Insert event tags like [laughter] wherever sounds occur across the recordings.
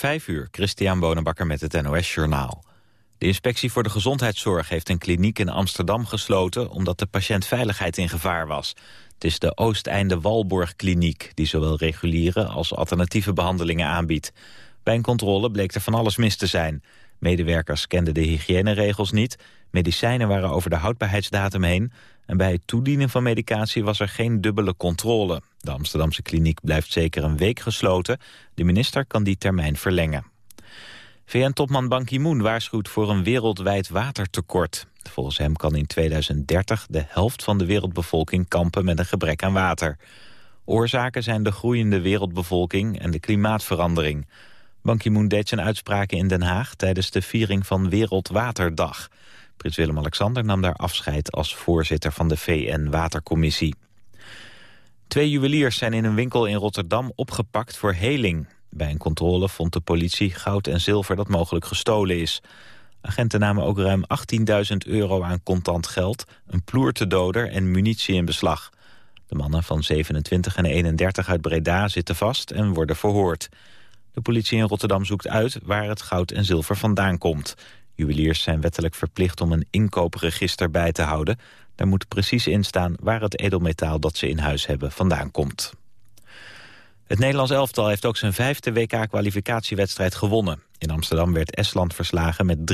Vijf uur, Christian Bonenbakker met het NOS Journaal. De inspectie voor de gezondheidszorg heeft een kliniek in Amsterdam gesloten... omdat de patiëntveiligheid in gevaar was. Het is de Oosteinde Walborg Kliniek... die zowel reguliere als alternatieve behandelingen aanbiedt. Bij een controle bleek er van alles mis te zijn. Medewerkers kenden de hygiëneregels niet... medicijnen waren over de houdbaarheidsdatum heen... en bij het toedienen van medicatie was er geen dubbele controle. De Amsterdamse kliniek blijft zeker een week gesloten. De minister kan die termijn verlengen. VN-topman Ban Ki-moon waarschuwt voor een wereldwijd watertekort. Volgens hem kan in 2030 de helft van de wereldbevolking kampen met een gebrek aan water. Oorzaken zijn de groeiende wereldbevolking en de klimaatverandering. Ban Ki-moon deed zijn uitspraken in Den Haag tijdens de viering van Wereldwaterdag. Prins Willem-Alexander nam daar afscheid als voorzitter van de VN-Watercommissie. Twee juweliers zijn in een winkel in Rotterdam opgepakt voor heling. Bij een controle vond de politie goud en zilver dat mogelijk gestolen is. Agenten namen ook ruim 18.000 euro aan contant geld, een ploertedoder en munitie in beslag. De mannen van 27 en 31 uit Breda zitten vast en worden verhoord. De politie in Rotterdam zoekt uit waar het goud en zilver vandaan komt. Juweliers zijn wettelijk verplicht om een inkoopregister bij te houden. Daar moet precies in staan waar het edelmetaal dat ze in huis hebben vandaan komt. Het Nederlands elftal heeft ook zijn vijfde WK-kwalificatiewedstrijd gewonnen. In Amsterdam werd Estland verslagen met 3-0.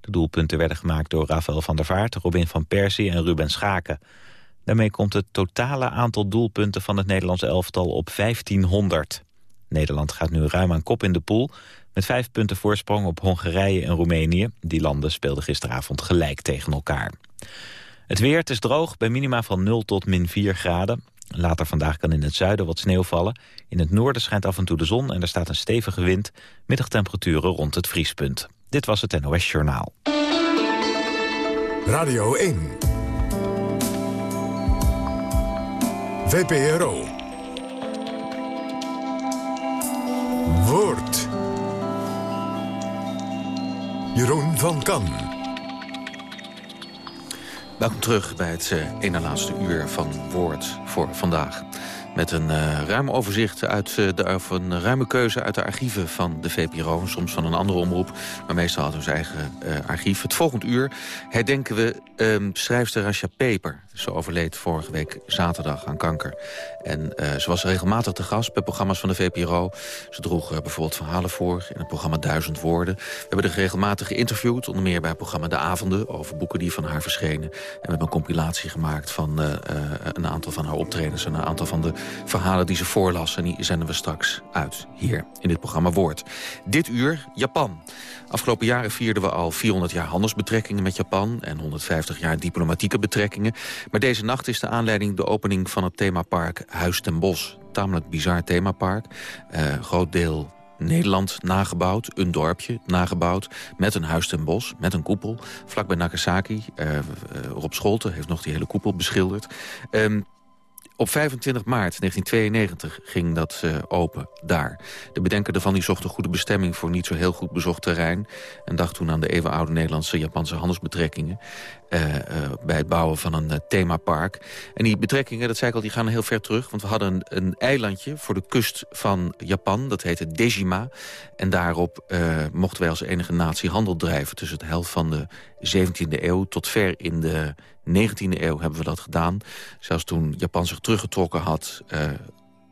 De doelpunten werden gemaakt door Rafael van der Vaart, Robin van Persie en Ruben Schaken. Daarmee komt het totale aantal doelpunten van het Nederlands elftal op 1500. Nederland gaat nu ruim aan kop in de pool... met vijf punten voorsprong op Hongarije en Roemenië. Die landen speelden gisteravond gelijk tegen elkaar. Het weer, het is droog, bij minima van 0 tot min 4 graden. Later vandaag kan in het zuiden wat sneeuw vallen. In het noorden schijnt af en toe de zon en er staat een stevige wind. Middagtemperaturen rond het vriespunt. Dit was het NOS Journaal. Radio 1. VPRO. Woord. Jeroen van Kan. Welkom terug bij het uh, ene laatste uur van Woord voor vandaag. Met een uh, ruim overzicht uit uh, de, of een ruime keuze uit de archieven van de VPRO. Soms van een andere omroep, maar meestal we zijn eigen archief. Het volgende uur herdenken we um, schrijfster Rasha Peper. Ze overleed vorige week zaterdag aan kanker. En uh, ze was regelmatig te gast bij programma's van de VPRO. Ze droeg uh, bijvoorbeeld verhalen voor in het programma Duizend Woorden. We hebben er regelmatig geïnterviewd, onder meer bij het programma De Avonden... over boeken die van haar verschenen. En we hebben een compilatie gemaakt van uh, een aantal van haar optredens... en een aantal van de verhalen die ze voorlas. En die zenden we straks uit hier in dit programma Woord. Dit uur Japan. Afgelopen jaren vierden we al 400 jaar handelsbetrekkingen met Japan... en 150 jaar diplomatieke betrekkingen. Maar deze nacht is de aanleiding de opening van het themapark Huis ten Bos. Tamelijk bizar themapark. Uh, groot deel Nederland nagebouwd, een dorpje nagebouwd... met een huis ten bos, met een koepel. Vlakbij Nagasaki, uh, Rob Scholten heeft nog die hele koepel beschilderd. Um, op 25 maart 1992 ging dat open daar. De bedenker ervan die zocht een goede bestemming voor niet zo heel goed bezocht terrein... en dacht toen aan de eeuwenoude Nederlandse-Japanse handelsbetrekkingen... Uh, uh, bij het bouwen van een themapark. En die betrekkingen, dat zei ik al, die gaan heel ver terug... want we hadden een, eilandje voor de kust van Japan, dat heette Dejima... en daarop mochten wij als enige natie handel drijven... tussen het helft van de 17e eeuw tot ver in de 19e eeuw hebben we dat gedaan. Zelfs toen Japan zich teruggetrokken had...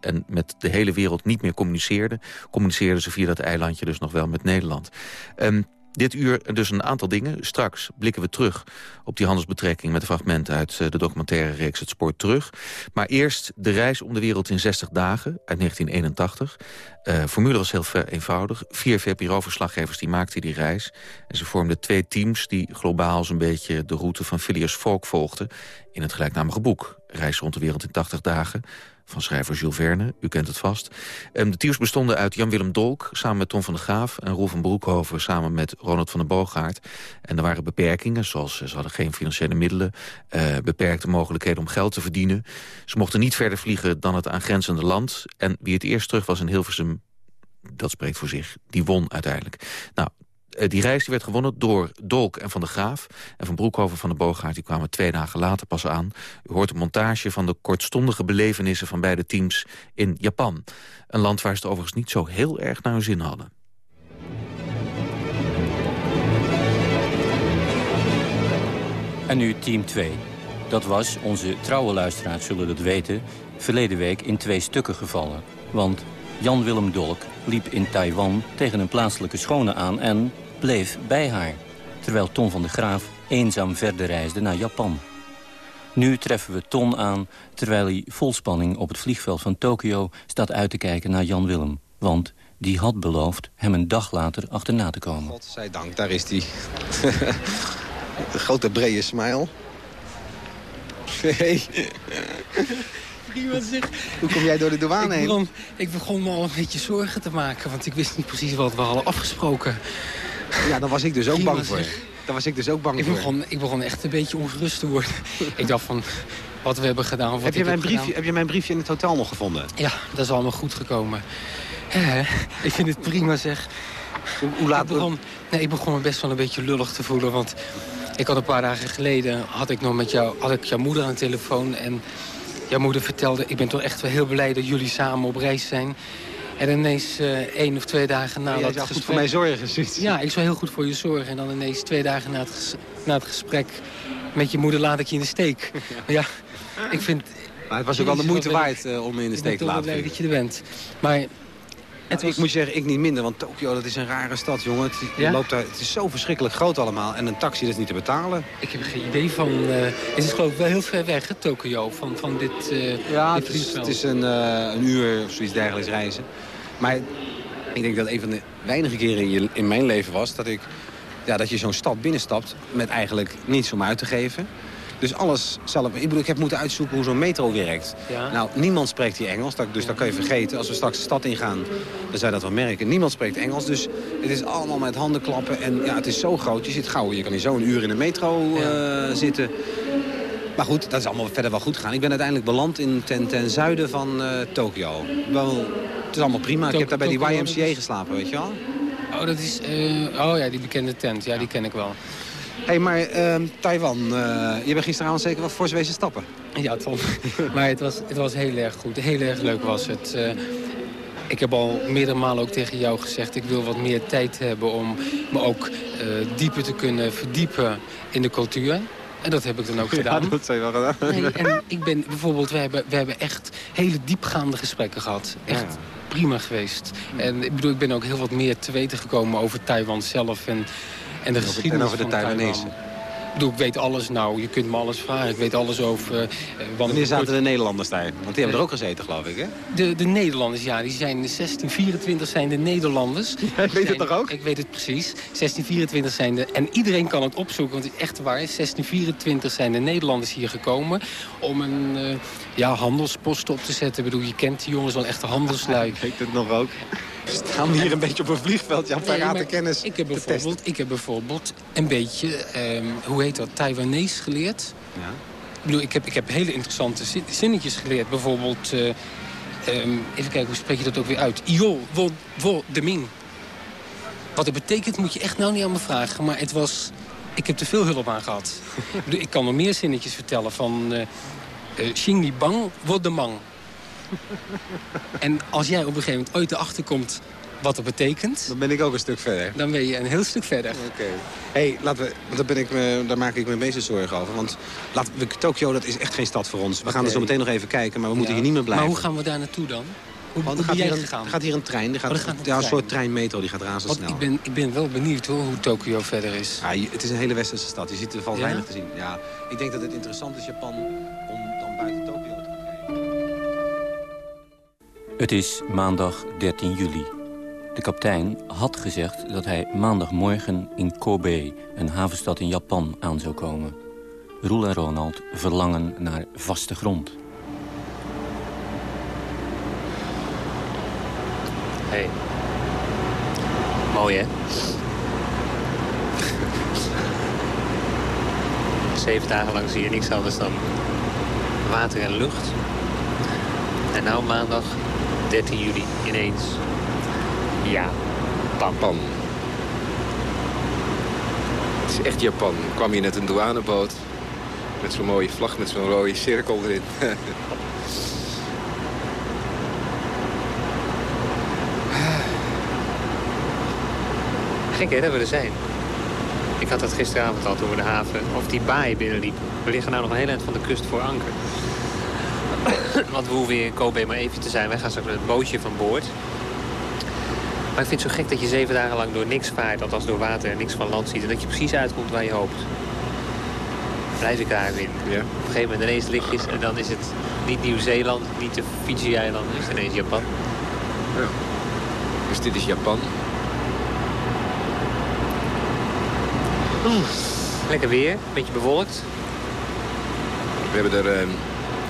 En met de hele wereld niet meer communiceerde... communiceerden ze via dat eilandje dus nog wel met Nederland. Um, dit uur dus een aantal dingen. Straks blikken we terug op die handelsbetrekking... met een fragment uit eh, de documentaire reeks Het Spoor Terug. Maar eerst de reis om de wereld in 60 dagen uit 1981. Uh, eh, formule was heel eenvoudig. Vier VPRO-verslaggevers die maakten die reis. En ze vormden twee teams die globaal zo'n beetje... de route van Phileas Fogg volgden in het gelijknamige boek. Reis rond de wereld in 80 dagen van schrijver Jules Verne. U kent het vast. Um, de teams bestonden uit Jan-Willem Dolk samen met Tom van der Graaf... en Roel van Broekhoven samen met Ronald van der Boogaard. En er waren beperkingen, zoals ze hadden geen financiële middelen... Uh, beperkte mogelijkheden om geld te verdienen. Ze mochten niet verder vliegen dan het aangrenzende land. En wie het eerst terug was in Hilversum, dat spreekt voor zich, die won uiteindelijk. Nou, Eh, die reis werd gewonnen door Dolk en Van de Graaf. En Van Broekhoven van de Boogaard die kwamen twee dagen later pas aan. U hoort een montage van de kortstondige belevenissen van beide teams in Japan. Een land waar ze het overigens niet zo heel erg naar hun zin hadden. En nu team 2. Dat was, onze trouwe luisteraars zullen het weten... verleden week in twee stukken gevallen. Want Jan-Willem Dolk liep in Taiwan tegen een plaatselijke schone aan... en bleef bij haar. Terwijl Ton van de Graaf eenzaam verder reisde naar Japan. Nu treffen we Ton aan terwijl hij vol spanning op het vliegveld van Tokio... staat uit te kijken naar Jan-Willem. Want die had beloofd hem een dag later achterna te komen. Godzijdank, daar is hij. [laughs] Grote brede smile. Hey. Prima zeg. Hoe kom jij door de douane Ik heen? begon, ik begon me al een beetje zorgen te maken, want ik wist niet precies wat we hadden afgesproken. Ja, daar was ik dus ook Prima, bang voor. zeg. Daar was ik dus ook bang Ik voor. begon, ik begon echt een beetje ongerust te worden. [laughs] ik dacht van, wat we hebben gedaan, wat Heb je, ik mijn heb briefje, gedaan. heb je mijn briefje in het hotel nog gevonden? Ja, dat is allemaal goed gekomen. Ik vind het prima zeg. Hoe, hoe laat... Ik begon, nee, ik begon me best wel een beetje lullig te voelen, want ik had een paar dagen geleden had ik nog met jou, had ik jouw moeder aan de telefoon en jouw moeder vertelde, ik ben toch echt wel heel blij dat jullie samen op reis zijn. En ineens eh één of twee dagen na dat zou goed gesprek... voor mij zorgen, zoiets. Ja, ik zou heel goed voor je zorgen. En dan ineens twee dagen na het, na het gesprek met je moeder laat ik je in de steek. Ja, [laughs] ja ik vind... Maar het was ook wel de moeite waard eh, om me in de ik steek te laten. blij vind dat ik. je er bent. Maar het was... Ik moet zeggen, ik niet minder, want Tokio dat is een rare stad, jongen. Het, Ja? loopt daar, het is zo verschrikkelijk groot allemaal. En een taxi dat is niet te betalen. Ik heb geen idee van... eh, het is geloof ik wel heel ver weg, hè, Tokio, van, van dit, eh Ja, dit het is, het is een, een uur of zoiets dergelijks reizen. Maar ik denk dat een van de weinige keren in, je, in mijn leven was... dat, ik, ja, dat je zo'n stad binnenstapt met eigenlijk niets om uit te geven. Dus alles zelf... Ik bedoel, ik heb moeten uitzoeken hoe zo'n metro werkt. Ja. Nou, niemand spreekt hier Engels, dus dat kan je vergeten. Als we straks de stad ingaan, dan zou je dat wel merken. Niemand spreekt Engels, dus het is allemaal met handen klappen. En ja, het is zo groot. Je zit gauw, je kan hier zo een uur in de metro Ja. eh, zitten. Maar goed, dat is allemaal verder wel goed gegaan. Ik ben uiteindelijk beland in, ten, ten zuiden van eh Tokio. Wel, het is allemaal prima. ik heb daar bij die YMCA is- geslapen, weet je wel. Oh, dat is... eh, oh ja, die bekende tent. Ja, die ken ik wel. Hé, hey, maar ehm, Taiwan, eh, je bent gisteravond zeker wel fors wezen stappen. Ja, Tom. [laughs] maar het was, het was heel erg goed. Heel erg leuk was het. Ik heb al meerdere malen ook tegen jou gezegd... ik wil wat meer tijd hebben om me ook dieper te kunnen verdiepen in de cultuur. En dat heb ik dan ook gedaan. dat zou je wel gedaan. Nee, en ik ben bijvoorbeeld, we hebben, we hebben echt hele diepgaande gesprekken gehad. Echt Ja. prima geweest. En ik bedoel, ik ben ook heel wat meer te weten gekomen over Taiwan zelf en, en de geschiedenis en over de van Taiwanese. Taiwan. Ik bedoel, ik weet alles nou. Je kunt me alles vragen. Ik weet alles over... eh, Wanneer zaten de Nederlanders daar? Want die hebben er ook gezeten, geloof ik, hè? de, de Nederlanders, ja, die zijn 1624 zijn de Nederlanders. [laughs] Jij weet het toch ook? Ik weet het precies. 1624 zijn de... En iedereen kan het opzoeken, want het is echt waar. 1624 zijn de Nederlanders hier gekomen om een eh, ja, handelspost op te zetten. Ik bedoel, je kent die jongens wel echt [laughs] handelslui. Ik weet het nog ook. We staan hier een beetje op een vliegveld, parate maar kennis Ik heb, te bijvoorbeeld, ik heb bijvoorbeeld een beetje, ehm, hoe heet dat, Taiwanese geleerd. Ja. Ik bedoel, ik heb, ik heb hele interessante zin- zinnetjes geleerd. Bijvoorbeeld, eh, ehm, even kijken, hoe spreek je dat ook weer uit? Io, wo, wo, de min. Wat het betekent moet je echt nou niet aan me vragen. Maar het was, ik heb er veel hulp aan gehad. [laughs] ik, bedoel, ik kan nog meer zinnetjes vertellen van... Xing ni bang, wo de mang. [laughs] en als jij op een gegeven moment ooit erachter komt wat dat betekent... Dan ben ik ook een stuk verder. dan ben je een heel stuk verder. Oké. hey, laten we, want daar, ben ik me, daar maak ik me meeste zorgen over. Want laten we, Tokio, dat is echt geen stad voor ons. We gaan er zo meteen nog even kijken, maar we moeten hier niet meer blijven. Maar hoe gaan we daar naartoe dan? Hoe, Want er gaat hier, een, gaat hier een trein, er gaat, Oh, gaat een ja, een soort treinmetro, die gaat razendsnel. Want ik ben, ik ben wel benieuwd hoor, hoe Tokio verder is. Ja, het is een hele westerse stad. Je ziet er valt Ja? weinig te zien. Ja, ik denk dat het interessant is, Japan, om dan buiten Tokio. Het is maandag 13 juli. De kapitein had gezegd dat hij maandagmorgen in Kobe, een havenstad in Japan, aan zou komen. Roel en Ronald verlangen naar vaste grond. Hey. Mooi, hè? Zeven dagen lang zie je niks anders dan water en lucht. En nou maandag 13 juli ineens. Ja, pam. Japan. is echt Japan. Ik kwam hier net een douaneboot. Met zo'n mooie vlag met zo'n rode cirkel erin. [laughs] Gek hè, dat we er zijn. Ik had dat gisteravond al toen we de haven, of die baai binnenliepen. We liggen nou nog een heel eind van de kust voor anker. [coughs] Want we hoeven hier in Kobe maar even te zijn. Wij gaan straks met het bootje van boord. Maar ik vind het zo gek dat je zeven dagen lang door niks vaart, althans door water en niks van land ziet. En dat je precies uitkomt waar je hoopt. Blijf ik daar weer. Ja. Op een gegeven moment ineens lichtjes en dan is het niet Nieuw-Zeeland, niet de Fiji-eilanden, is het ineens Japan. Dus dit is Japan. Lekker weer, beetje bewolkt. We hebben er eh,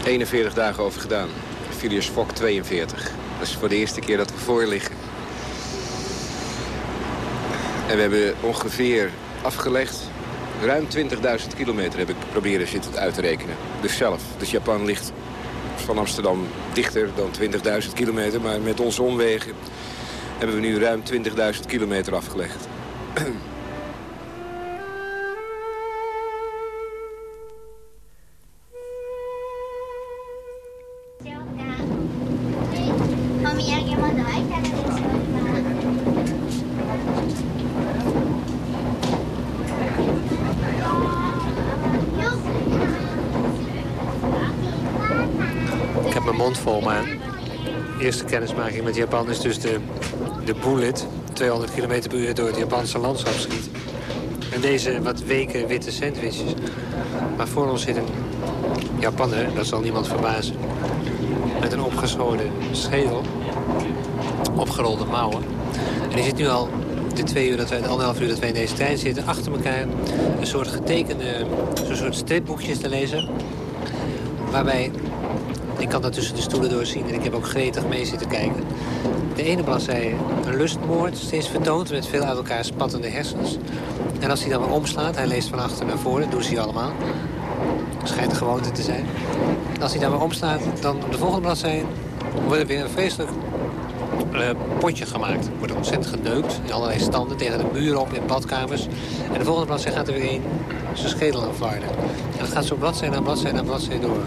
41 dagen over gedaan. Phileas Fogg 42. Dat is voor de eerste keer dat we voor liggen. En we hebben ongeveer afgelegd... ruim 20.000 kilometer heb ik proberen zitten uit te rekenen. Dus zelf. Dus Japan ligt van Amsterdam dichter dan 20.000 kilometer. Maar met onze omwegen hebben we nu ruim 20.000 kilometer afgelegd. Vol, maar eerste kennismaking met Japan is dus de, de Bullet. 200 km per uur door het Japanse landschap schiet. En deze wat weken witte sandwiches. Maar voor ons zit een Japanner, dat zal niemand verbazen. Met een opgeschoren schedel. Opgerolde mouwen. En die zit nu al de twee uur, dat wij, de anderhalf uur dat wij in deze trein zitten... achter elkaar een soort getekende, zo'n soort stripboekjes te lezen. Waarbij ik kan dat tussen de stoelen doorzien en ik heb ook gretig mee zitten kijken. De ene bladzijde een lustmoord, steeds vertoond met veel uit elkaar spattende hersens. En als hij dan weer omslaat, hij leest van achter naar voren, dat doen ze allemaal. Schijnt een gewoonte te zijn. Als hij dan weer omslaat, dan op de volgende bladzijde wordt er weer een vreselijk eh, potje gemaakt. Wordt ontzettend geneukt in allerlei standen tegen de muren op in badkamers. En de volgende bladzijde gaat er weer een zijn schedel aan varden. En dat gaat zo bladzijde na bladzijde na bladzijde door.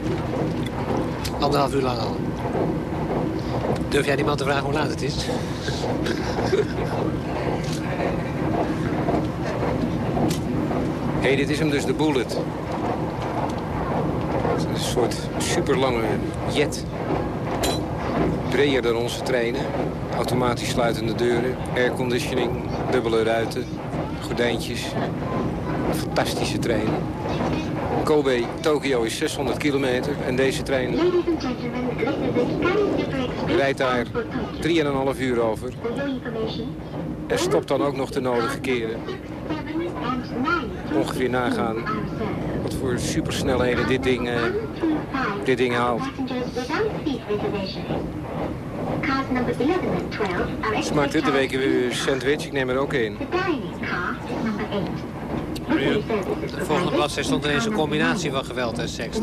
Anderhalf uur lang al. Durf jij die man te vragen hoe laat het is? Hé, hey, dit is hem dus, de Bullet. Een soort superlange jet. Breder dan onze treinen. Automatisch sluitende deuren. Airconditioning, dubbele ruiten, gordijntjes. Fantastische trein. Kobe, Tokio is 600 kilometer. En deze trein rijdt daar 3,5 uur over. En stopt dan ook nog de nodige keren. Ongeveer nagaan wat voor supersnelheden dit ding, uh, dit ding haalt. Smaakt dit de week weer sandwich? Ik neem er ook een. De volgende bladzijde stond ineens een combinatie van geweld en seks.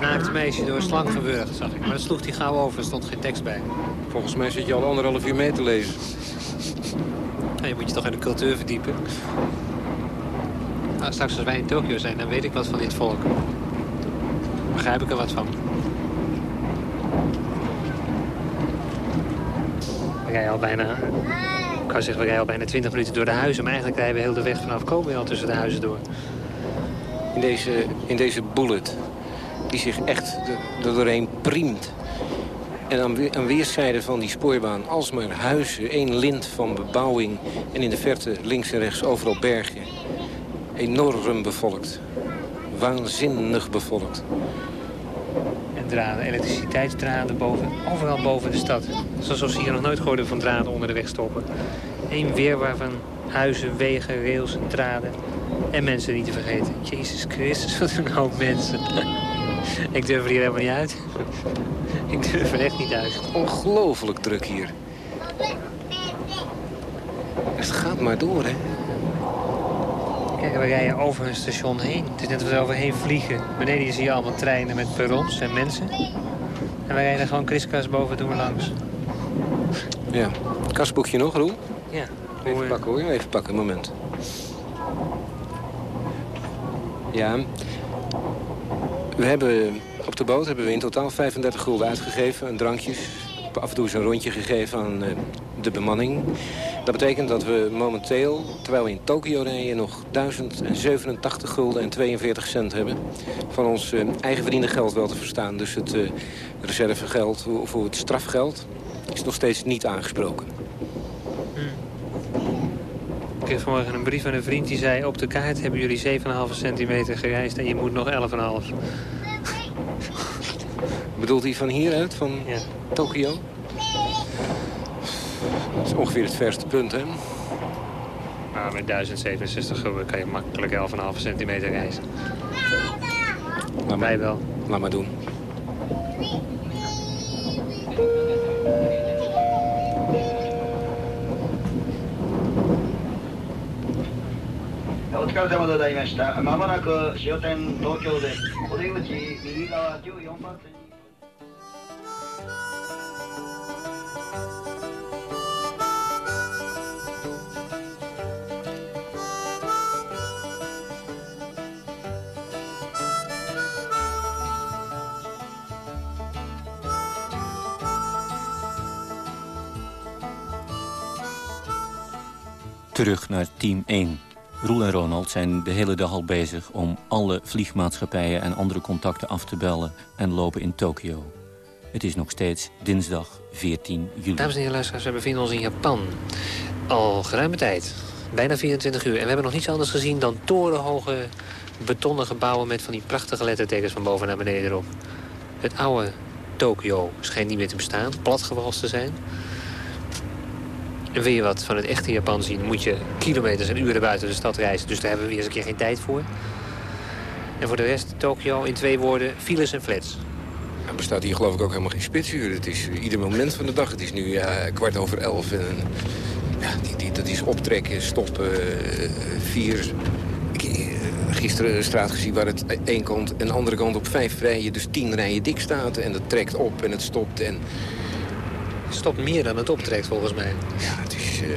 Naakt meisje door een slang gewurgd, zag ik. Maar dat sloeg die gauw over, er stond geen tekst bij. Volgens mij zit je al anderhalf uur mee te lezen. Ja, je moet je toch in de cultuur verdiepen. Nou, straks als wij in Tokio zijn, dan weet ik wat van dit volk. Begrijp ik er wat van. We rijden al bijna... Ik kan zeggen, we rijden al bijna 20 minuten door de huizen. Maar eigenlijk rijden we heel de weg vanaf Kobe al tussen de huizen door. In deze, in deze bullet, die zich echt er doorheen priemt. En aan, aan weerszijden van die spoorbaan alsmaar huizen, één lint van bebouwing... en in de verte links en rechts overal bergen. Enorm bevolkt. Waanzinnig bevolkt. En draden, elektriciteitsdraden boven, overal boven de stad. Zoals ze hier nog nooit gehoord van draden onder de weg stoppen. Eén weerwaar van huizen, wegen, rails, draden en mensen niet te vergeten. Jezus Christus, wat een hoop mensen. [laughs] Ik durf er hier helemaal niet uit. [laughs] Ik durf er echt niet uit. Ongelooflijk druk hier. Het gaat maar door, hè? Kijk, we rijden over een station heen. Het is net als we overheen vliegen. Beneden zie je allemaal treinen met perrons en mensen. En wij rijden gewoon kriskras boven we langs. Ja. Kastboekje nog, Roel? Ja. Even pakken hoor, even pakken, een moment. Ja. We hebben op de boot hebben we in totaal 35 gulden uitgegeven aan drankjes. Af en toe is een rondje gegeven aan uh, de bemanning. Dat betekent dat we momenteel, terwijl we in Tokio rijden... nog 1087 gulden en 42 cent hebben. Van ons uh, eigen verdiende geld wel te verstaan. Dus het uh, reservegeld voor het strafgeld is nog steeds niet aangesproken. Ik kreeg vanmorgen een brief van een vriend die zei... op de kaart hebben jullie 7,5 centimeter gereisd en je moet nog 11,5. Bedoelt hij van hieruit, van ja. Tokio? Dat is ongeveer het verste punt, hè? Nou, met 1067 gulden kan je makkelijk 11,5 centimeter reizen. Laat mij wel. Laat maar doen. Terug naar team 1. Roel en Ronald zijn de hele dag al bezig om alle vliegmaatschappijen en andere contacten af te bellen en lopen in Tokio. Het is nog steeds dinsdag 14 juli. Dames en heren luisteraars, we bevinden ons in Japan. Al geruime tijd. Bijna 24 uur. En we hebben nog niets anders gezien dan torenhoge betonnen gebouwen... met van die prachtige lettertekens van boven naar beneden erop. Het oude Tokio schijnt niet meer te bestaan. Platgewalst te zijn. En wil je wat van het echte Japan zien, moet je kilometers en uren buiten de stad reizen. Dus daar hebben we weer eens een keer geen tijd voor. En voor de rest, Tokio in twee woorden, files en flats. Er bestaat hier geloof ik ook helemaal geen spitsuur. Het is uh, ieder moment van de dag. Het is nu kwart over elf. En, ja, die, die, dat is optrekken, stoppen, uh, vier... Ik, gisteren een straat gezien waar het één kant en de andere kant op vijf rijen... dus tien rijen dik staat. En dat trekt op en het stopt en stopt meer dan het optrekt volgens mij. Ja, het is... Uh,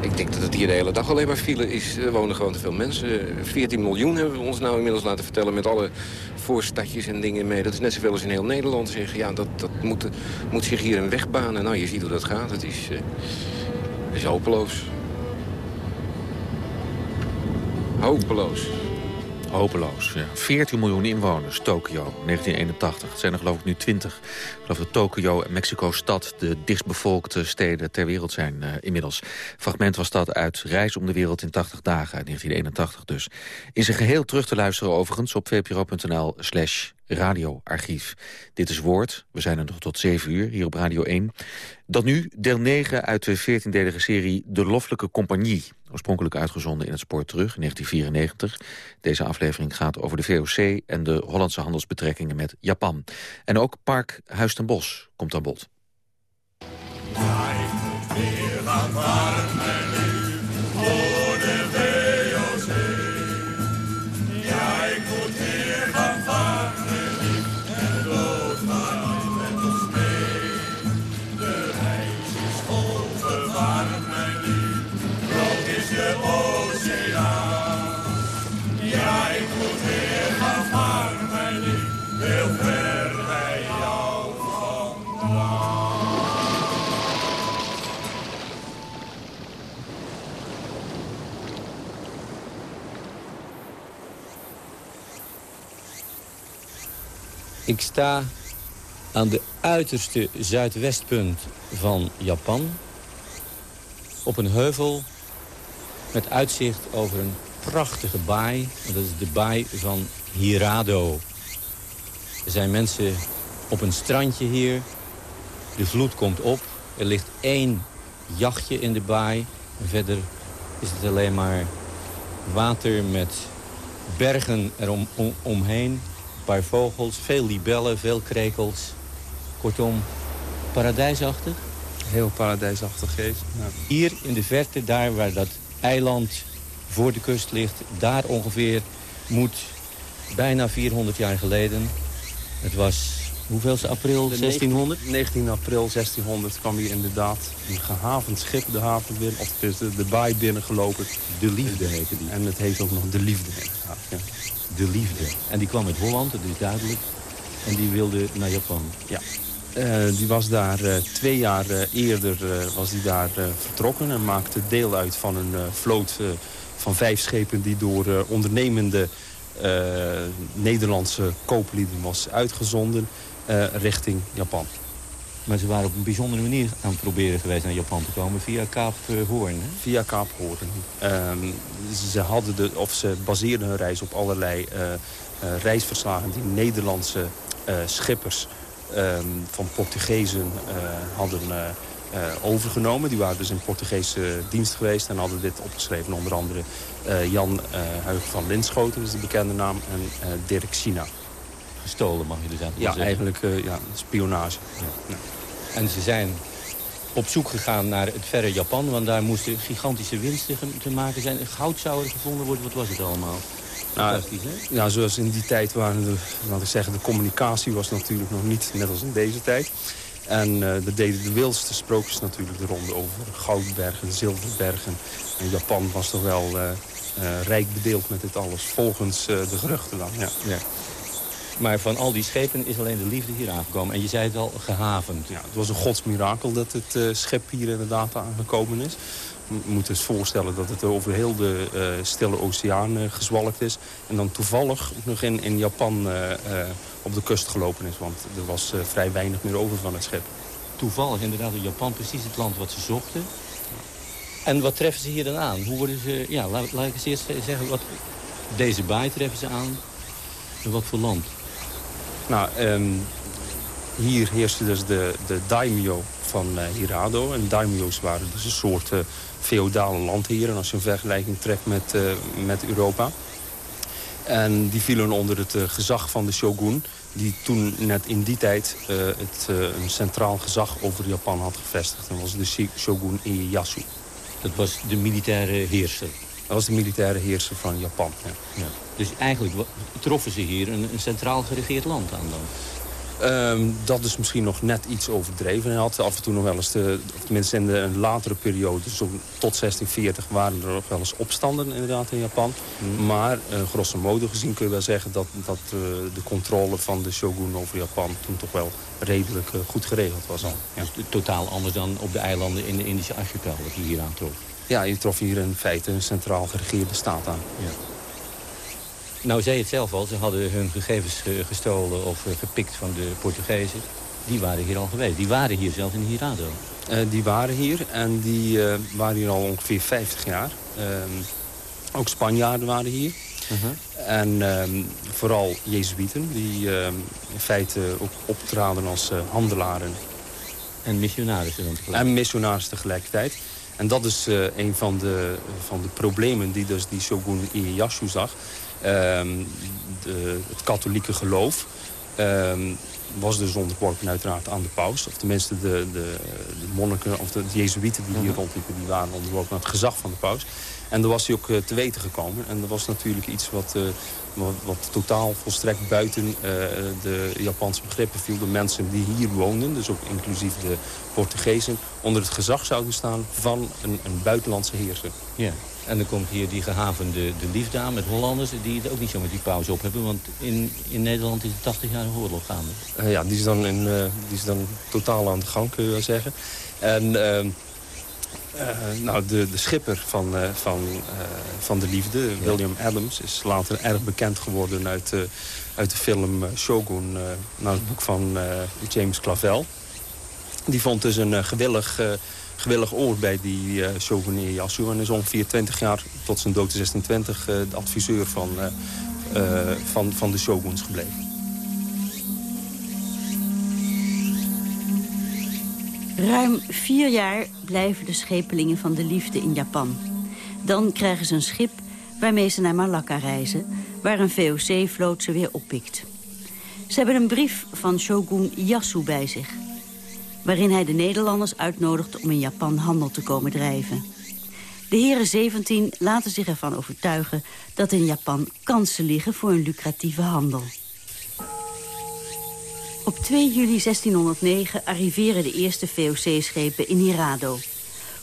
ik denk dat het hier de hele dag alleen maar file is. Er wonen gewoon te veel mensen. 14 miljoen hebben we ons nou inmiddels laten vertellen... met alle voorstadjes en dingen mee. Dat is net zoveel als in heel Nederland zeggen. Ja, dat, dat moet, moet zich hier een weg banen. Nou, je ziet hoe dat gaat. Het is, het is hopeloos. Hopeloos. Hopeloos, ja. 14 miljoen inwoners, Tokio, 1981. Het zijn er geloof ik nu 20. Ik geloof dat Tokio en Mexico-stad de dichtstbevolkte steden ter wereld zijn uh, inmiddels. Fragment was dat uit Reis om de Wereld in 80 dagen, uit 1981 dus. In zijn geheel terug te luisteren overigens op vpro.nl slash radioarchief. Dit is Woord. We zijn er nog tot 7 uur hier op Radio 1. Dan nu deel 9 uit de 14-delige serie De Loffelijke Compagnie. Oorspronkelijk uitgezonden in het spoor terug in 1994. Deze aflevering gaat over de VOC en de Hollandse handelsbetrekkingen met Japan. En ook Park Huis ten Bos komt aan bod. Ik sta aan de uiterste zuidwestpunt van Japan. Op een heuvel met uitzicht over een prachtige baai. dat is de baai van Hirado. Er zijn mensen op een strandje hier. De vloed komt op. Er ligt één jachtje in de baai. Verder is het alleen maar water met bergen eromheen. Om, paar vogels, veel libellen, veel krekels. Kortom, paradijsachtig. Heel paradijsachtig, geest. Hier in de verte, daar waar dat eiland voor de kust ligt... daar ongeveer moet bijna 400 jaar geleden... het was Hoeveelste april 1600? 19 april 1600 kwam hier inderdaad een gehavend schip de haven binnen, of de, de, de baai binnengelopen. De Liefde heette die. En het heet ook nog De Liefde. Ja. De Liefde. En die kwam uit Holland, dat is duidelijk. En die wilde naar Japan. Ja. Uh, die was daar uh, twee jaar uh, eerder was die daar vertrokken en maakte deel uit van een vloot van vijf schepen die door ondernemende Nederlandse kooplieden was uitgezonden richting Japan. Maar ze waren op een bijzondere manier aan het proberen geweest naar Japan te komen via Kaap Hoorn. Hè? Via Kaap Hoorn. Um, ze, hadden de, of ze baseerden hun reis op allerlei reisverslagen die Nederlandse schippers Ehm, van Portugezen eh, hadden eh, eh, overgenomen. Die waren dus in Portugese dienst geweest en hadden dit opgeschreven. Onder andere Jan Huig van Linschoten, dat is de bekende naam, en Dirk Sina. Gestolen mag je dus eigenlijk ja, Eigenlijk ja, spionage. Ja. En ze zijn op zoek gegaan naar het verre Japan... want daar moesten gigantische winsten te maken zijn. Goud zou er gevonden worden, wat was het allemaal? Nou, ja, zoals in die tijd waren de, laat ik zeggen, de communicatie was natuurlijk nog niet net als in deze tijd. En uh, er deden de wildste sprookjes natuurlijk de ronde over goudbergen, zilverbergen. En Japan was toch wel uh, uh, rijk bedeeld met dit alles, volgens de geruchten dan. Ja. ja. Maar van al die schepen is alleen de liefde hier aangekomen. En je zei het al, gehavend. Ja, het was een godsmirakel dat het schip hier inderdaad aangekomen is. Je moet eens voorstellen dat het over heel de uh, stille oceaan uh, gezwalkt is. En dan toevallig nog in, in Japan uh, op de kust gelopen is. Want er was vrij weinig meer over van het schip. Toevallig inderdaad in Japan precies het land wat ze zochten. En wat treffen ze hier dan aan? Hoe worden ze... Ja, laat, laat ik eens eerst zeggen. Wat, deze baai treffen ze aan. En wat voor land? Nou, um, hier heerste dus de, de daimyo van Hirado. En daimyo's waren dus een soort feodale landheren... als je een vergelijking trekt met, uh, met Europa. En die vielen onder het uh, gezag van de shogun... die toen net in die tijd uh, het, een centraal gezag over Japan had gevestigd. Dat was de shogun Ieyasu. Dat was de militaire heerser? Dat was de militaire heerser van Japan, ja. ja. Dus eigenlijk troffen ze hier een, een centraal geregeerd land aan dan? Um, dat is misschien nog net iets overdreven. Hij had af en toe nog wel eens, de, tenminste in de een latere periode, zo tot 1640, waren er nog wel eens opstanden inderdaad in Japan. Mm. Maar uh, grosso modo gezien kun je wel zeggen dat, dat uh, de controle van de shogun over Japan toen toch wel redelijk uh, goed geregeld was al. Ja. Dus totaal anders dan op de eilanden in de Indische archipel, wat je hier aantrof? Ja, je trof hier in feite een centraal geregeerde staat aan. Ja. Nou zei het zelf al, ze hadden hun gegevens gestolen of eh, gepikt van de Portugezen. Die waren hier al geweest. Die waren hier zelf in Hirado. Uh, die waren hier en die uh, waren hier al ongeveer 50 jaar. Uh, ook Spanjaarden waren hier. -huh. En ehm, vooral Jezuïeten, die ehm, in feite ook optraden als handelaren. En missionarissen dan tegelijkertijd. En missionarissen tegelijkertijd. En dat is een van de, van de problemen die dus die shogun Ieyasu zag. Ehm, de, het katholieke geloof ehm, was dus onderworpen uiteraard aan de paus. Of tenminste de, de, de monniken of de, de jezuïeten die hier mhm. rondliepen... die waren onderworpen aan het gezag van de paus. En daar was hij ook uh, te weten gekomen. En dat was natuurlijk iets wat, uh, wat, wat, totaal volstrekt buiten uh, de Japanse begrippen viel. De mensen die hier woonden, dus ook inclusief de Portugezen... onder het gezag zouden staan van een, een buitenlandse heerser. Ja. En dan komt hier die gehavende de liefde aan met Hollanders... die het ook niet zo met die pauze op hebben. Want in, in Nederland is het 80 jaar oorlog gaande. Uh, ja, die is, dan in, uh, die is dan totaal aan de gang, kun je wel zeggen. En uh, nou, de, de schipper van, van, van de liefde, William Adams... is later erg bekend geworden uit, uit de film Shogun... naar het boek van James Clavell. Die vond dus een gewillig gewillig oor bij die uh, Ieyasu. En is ongeveer 20 jaar tot zijn dood in 1620 uh, de adviseur van, uh, van, van de shoguns gebleven. Ruim vier jaar blijven de schepelingen van de liefde in Japan. Dan krijgen ze een schip waarmee ze naar Malakka reizen... waar een VOC-vloot ze weer oppikt. Ze hebben een brief van shogun Ieyasu bij zich waarin hij de Nederlanders uitnodigt om in Japan handel te komen drijven. De heren 17 laten zich ervan overtuigen dat in Japan kansen liggen voor een lucratieve handel. Op 2 juli 1609 arriveren de eerste VOC-schepen in Hirado.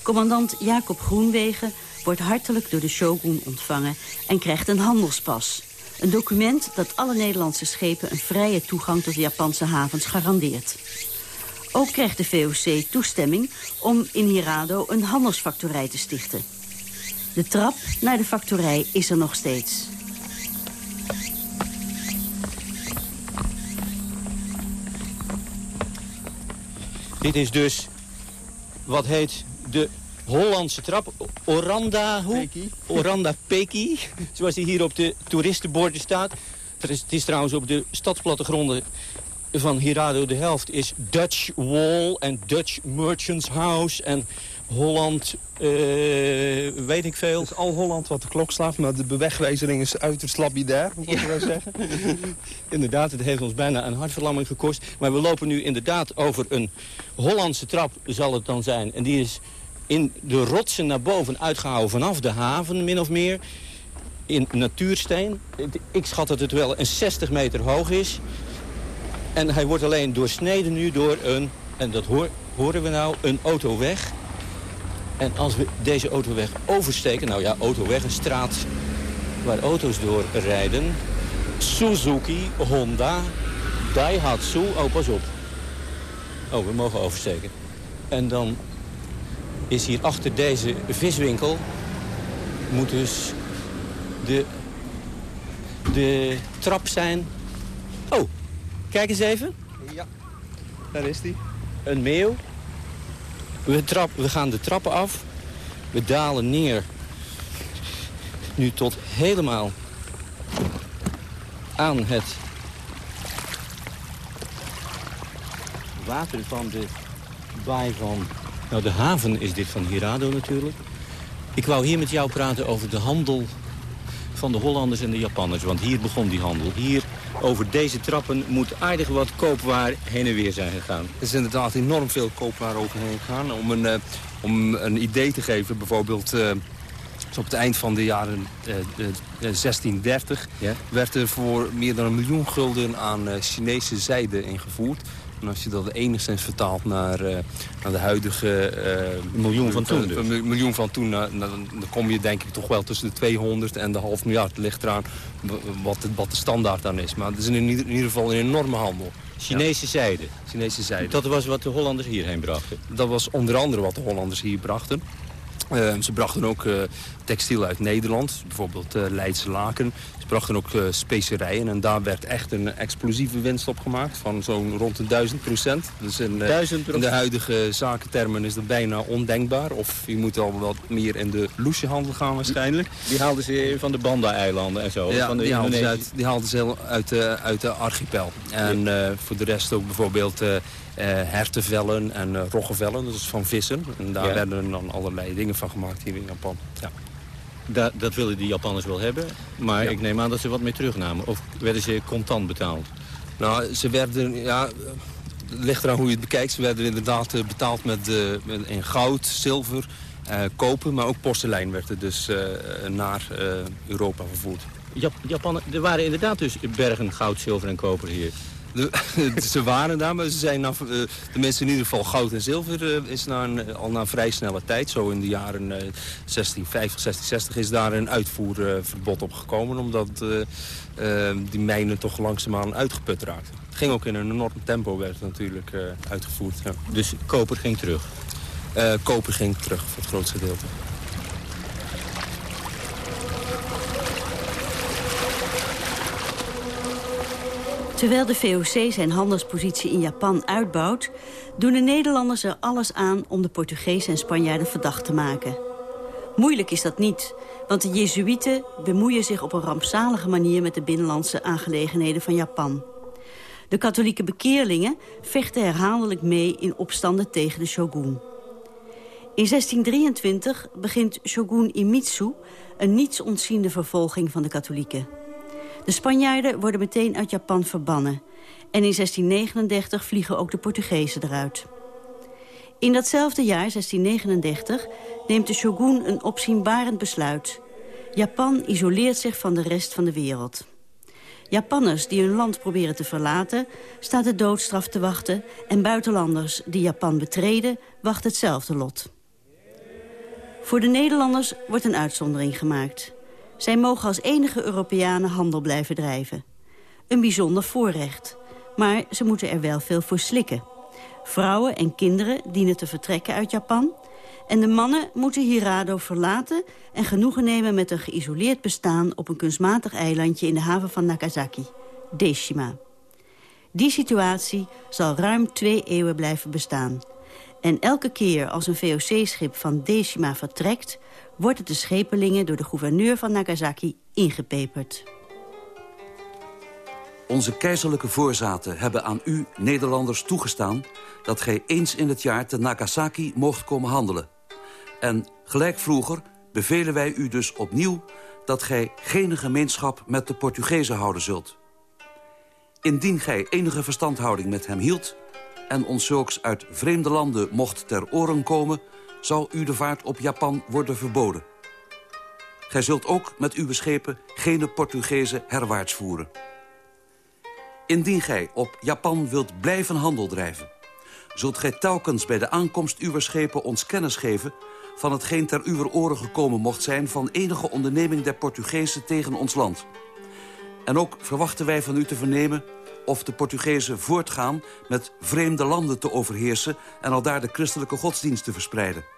Commandant Jacob Groenwegen wordt hartelijk door de shogun ontvangen... en krijgt een handelspas. Een document dat alle Nederlandse schepen een vrije toegang tot de Japanse havens garandeert. Ook krijgt de VOC toestemming om in Hirado een handelsfactorij te stichten. De trap naar de factorij is er nog steeds. Dit is dus wat heet de Hollandse trap. Oranda, hoe? Oranda Peki, zoals die hier op de toeristenborden staat. Het is, het is trouwens op de stadsplattegronden van Hirado de helft is Dutch Wall en Dutch Merchants House en Holland, uh, weet ik veel. Het is al Holland wat de klok slaat, maar de bewegwijzering is uiterst labidair, moet ik wel zeggen. [laughs] inderdaad, het heeft ons bijna een hartverlamming gekost. Maar we lopen nu inderdaad over een Hollandse trap, zal het dan zijn. En die is in de rotsen naar boven uitgehouden vanaf de haven, min of meer. In natuursteen. Ik schat dat het wel een 60 meter hoog is. En hij wordt alleen doorsneden nu door een, en dat horen we nou, een autoweg. En als we deze autoweg oversteken, nou ja, autoweg, een straat waar auto's door rijden. Suzuki, Honda, Daihatsu, oh pas op. Oh, we mogen oversteken. En dan is hier achter deze viswinkel... moet dus de, de trap zijn... Oh, kijk eens even. Ja, daar is die. Een meeuw. We, trap, we gaan de trappen af. We dalen neer. Nu tot helemaal aan het water van de baai van... Nou, de haven is dit van Hirado natuurlijk. Ik wou hier met jou praten over de handel van de Hollanders en de Japanners. Want hier begon die handel. Hier over deze trappen moet aardig wat koopwaar heen en weer zijn gegaan. Er is inderdaad enorm veel koopwaar overheen gegaan. Om een, uh, om een idee te geven, bijvoorbeeld... Uh, op het eind van de jaren uh, 1630 ja? werd er voor meer dan een miljoen gulden aan Chinese zijde ingevoerd. En als je dat enigszins vertaalt naar, uh, naar de huidige... Uh, miljoen van toen dus. Een miljoen van toen, uh, dan, kom je denk ik toch wel tussen de 200 en de half miljard. Het ligt eraan wat de, wat de standaard dan is. Maar het is in ieder, in ieder geval een enorme handel. Chinese zijde? Chinese zijde. Dat was wat de Hollanders hierheen brachten? Dat was onder andere wat de Hollanders hier brachten. Uh, ze brachten ook uh, textiel uit Nederland, bijvoorbeeld uh, Leidse laken. Ze brachten ook specerijen en daar werd echt een explosieve winst op gemaakt van zo'n rond de duizend procent. Dus in, in, de huidige zakentermen is dat bijna ondenkbaar. Of je moet al wat meer in de loesjehandel gaan waarschijnlijk. Die haalden ze van de Banda-eilanden en zo? Ja, van de die, haalden ze uit, die haalden ze uit, uit de archipel. En voor de rest ook bijvoorbeeld uh, hertenvellen en uh, roggevellen, dat is van vissen. En daar werden dan allerlei dingen van gemaakt hier in Japan. Ja. Da dat willen die Japanners wel hebben, maar ik neem aan dat ze wat mee terugnamen. Of werden ze contant betaald? Nou, ze werden, ja, het ligt eraan hoe je het bekijkt. Ze werden inderdaad uh, betaald met, met, in goud, zilver, koper, maar ook porselein werd er dus naar Europa vervoerd. Jap Japan, er waren inderdaad dus bergen goud, zilver en koper hier. [laughs] ze waren daar, maar ze zijn na, uh, de mensen in ieder geval goud en zilver uh, is na een, al na vrij snelle tijd. Zo in de jaren uh, 1650, 1660 is daar een uitvoerverbod op gekomen. Omdat eh, die mijnen toch langzaamaan uitgeput raakten. Het ging ook in een enorm tempo werd natuurlijk uitgevoerd. Ja. Dus koper ging terug? koper ging terug voor het grootste gedeelte. Terwijl de VOC zijn handelspositie in Japan uitbouwt... doen de Nederlanders er alles aan om de Portugezen en Spanjaarden verdacht te maken. Moeilijk is dat niet, want de Jezuïeten bemoeien zich op een rampzalige manier... met de binnenlandse aangelegenheden van Japan. De katholieke bekeerlingen vechten herhaaldelijk mee in opstanden tegen de shogun. In 1623 begint shogun Imitsu een nietsontziende vervolging van de katholieken. De Spanjaarden worden meteen uit Japan verbannen. En in 1639 vliegen ook de Portugezen eruit. In datzelfde jaar, 1639, neemt de shogun een opzienbarend besluit. Japan isoleert zich van de rest van de wereld. Japanners die hun land proberen te verlaten, staat de doodstraf te wachten... en buitenlanders die Japan betreden, wacht hetzelfde lot. Voor de Nederlanders wordt een uitzondering gemaakt. Zij mogen als enige Europeanen handel blijven drijven. Een bijzonder voorrecht. Maar ze moeten er wel veel voor slikken. Vrouwen en kinderen dienen te vertrekken uit Japan... en de mannen moeten Hirado verlaten... en genoegen nemen met een geïsoleerd bestaan... op een kunstmatig eilandje in de haven van Nagasaki, Deshima. Die situatie zal ruim twee eeuwen blijven bestaan... En elke keer als een VOC-schip van Deshima vertrekt... wordt het de schepelingen door de gouverneur van Nagasaki ingepeperd. Onze keizerlijke voorzaten hebben aan u, Nederlanders, toegestaan... dat gij eens in het jaar te Nagasaki moogt komen handelen. En gelijk vroeger bevelen wij u dus opnieuw... dat gij geen gemeenschap met de Portugezen houden zult. Indien gij enige verstandhouding met hem hield en ons zulks uit vreemde landen mocht ter oren komen... zal u de vaart op Japan worden verboden. Gij zult ook met uw schepen geen Portugezen herwaarts voeren. Indien gij op Japan wilt blijven handel drijven... zult gij telkens bij de aankomst uw schepen ons kennis geven... van hetgeen ter uw oren gekomen mocht zijn... van enige onderneming der Portugezen tegen ons land. En ook verwachten wij van u te vernemen of de Portugezen voortgaan met vreemde landen te overheersen... en al daar de christelijke godsdienst te verspreiden.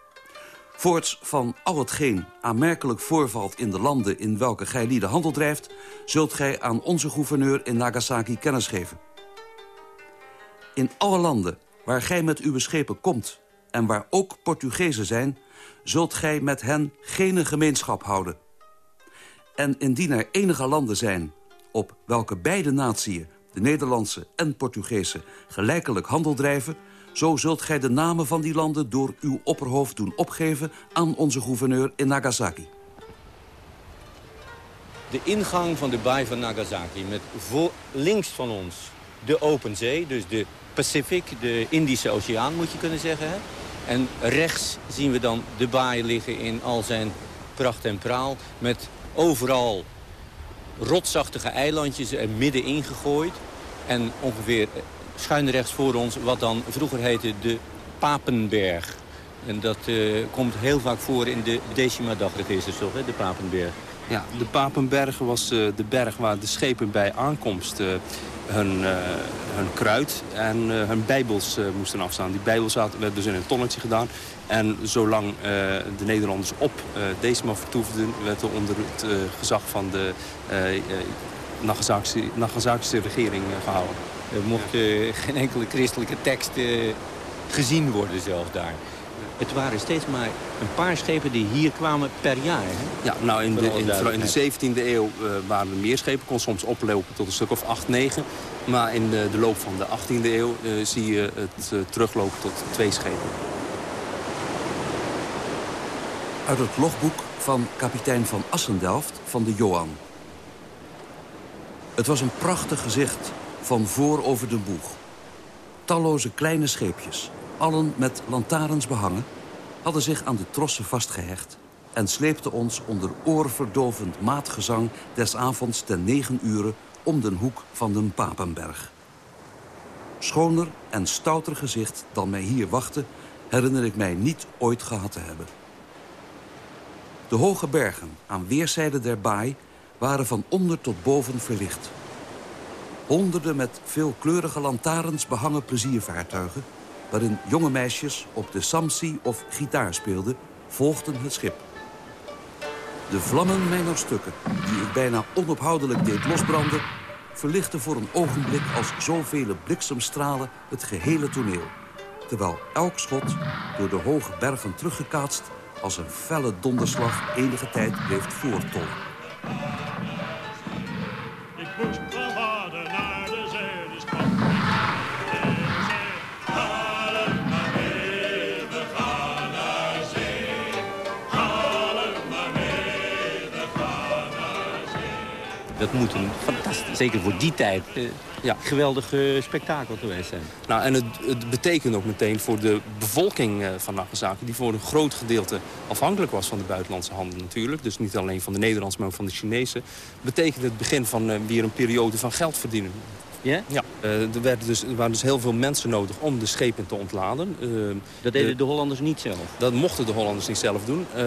Voorts van al hetgeen aanmerkelijk voorvalt in de landen... in welke gij lieden handel drijft... zult gij aan onze gouverneur in Nagasaki kennis geven. In alle landen waar gij met uw schepen komt... en waar ook Portugezen zijn... zult gij met hen geen gemeenschap houden. En indien er enige landen zijn op welke beide natieën de Nederlandse en Portugese gelijkelijk handel drijven... zo zult gij de namen van die landen door uw opperhoofd doen opgeven... aan onze gouverneur in Nagasaki. De ingang van de baai van Nagasaki met voor, links van ons de open zee... dus de Pacific, de Indische Oceaan moet je kunnen zeggen. Hè? En rechts zien we dan de baai liggen in al zijn pracht en praal... met overal rotsachtige eilandjes er middenin gegooid. En ongeveer schuin rechts voor ons wat dan vroeger heette de Papenberg. En dat uh, komt heel vaak voor in de Decima-dagregisters, toch, hè, de Papenberg? Ja, de Papenberg was uh, de berg waar de schepen bij aankomst uh, hun, hun kruid en hun bijbels moesten afstaan. Die bijbels werden dus in een tonnetje gedaan. En zolang de Nederlanders op Decima vertoefden... werd er onder het gezag van de Nagasakische regering eh, gehouden. Er mocht uh, geen enkele christelijke tekst uh, gezien worden zelfs daar. Het waren steeds maar een paar schepen die hier kwamen per jaar. Hè? Ja, nou in de, in, in de 17e eeuw uh, waren er meer schepen. kon soms oplopen tot een stuk of 8, 9. Maar in de, de loop van de 18e eeuw uh, zie je het uh, teruglopen tot twee schepen. Uit het logboek van kapitein van Assendelft van de Johan. Het was een prachtig gezicht van voor over de boeg. Talloze kleine scheepjes, allen met lantaarns behangen... hadden zich aan de trossen vastgehecht... en sleepten ons onder oorverdovend maatgezang... des avonds ten negen uren om den hoek van den Papenberg. Schoner en stouter gezicht dan mij hier wachtte... herinner ik mij niet ooit gehad te hebben. De hoge bergen aan weerszijden der baai waren van onder tot boven verlicht. Honderden met veelkleurige lantaarns behangen pleziervaartuigen... waarin jonge meisjes op de samsi of gitaar speelden, volgden het schip. De vlammen mijner stukken, die ik bijna onophoudelijk deed losbranden... verlichten voor een ogenblik als zoveel bliksemstralen het gehele toneel. Terwijl elk schot door de hoge bergen teruggekaatst... als een felle donderslag enige tijd bleef voortollen. Dat moet een fantastisch, zeker voor die tijd, uh, ja. geweldig uh, spektakel geweest zijn. Nou, en het, het, betekent ook meteen voor de bevolking uh, van Nagasaki... die voor een groot gedeelte afhankelijk was van de buitenlandse handel natuurlijk. Dus niet alleen van de Nederlandse, maar ook van de Chinese. betekent het begin van uh, weer een periode van geld verdienen. Ja? Ja. Uh, er, werden dus, er waren dus heel veel mensen nodig om de schepen te ontladen. Uh, dat deden de, de, Hollanders niet zelf? Dat mochten de Hollanders niet zelf doen. Uh,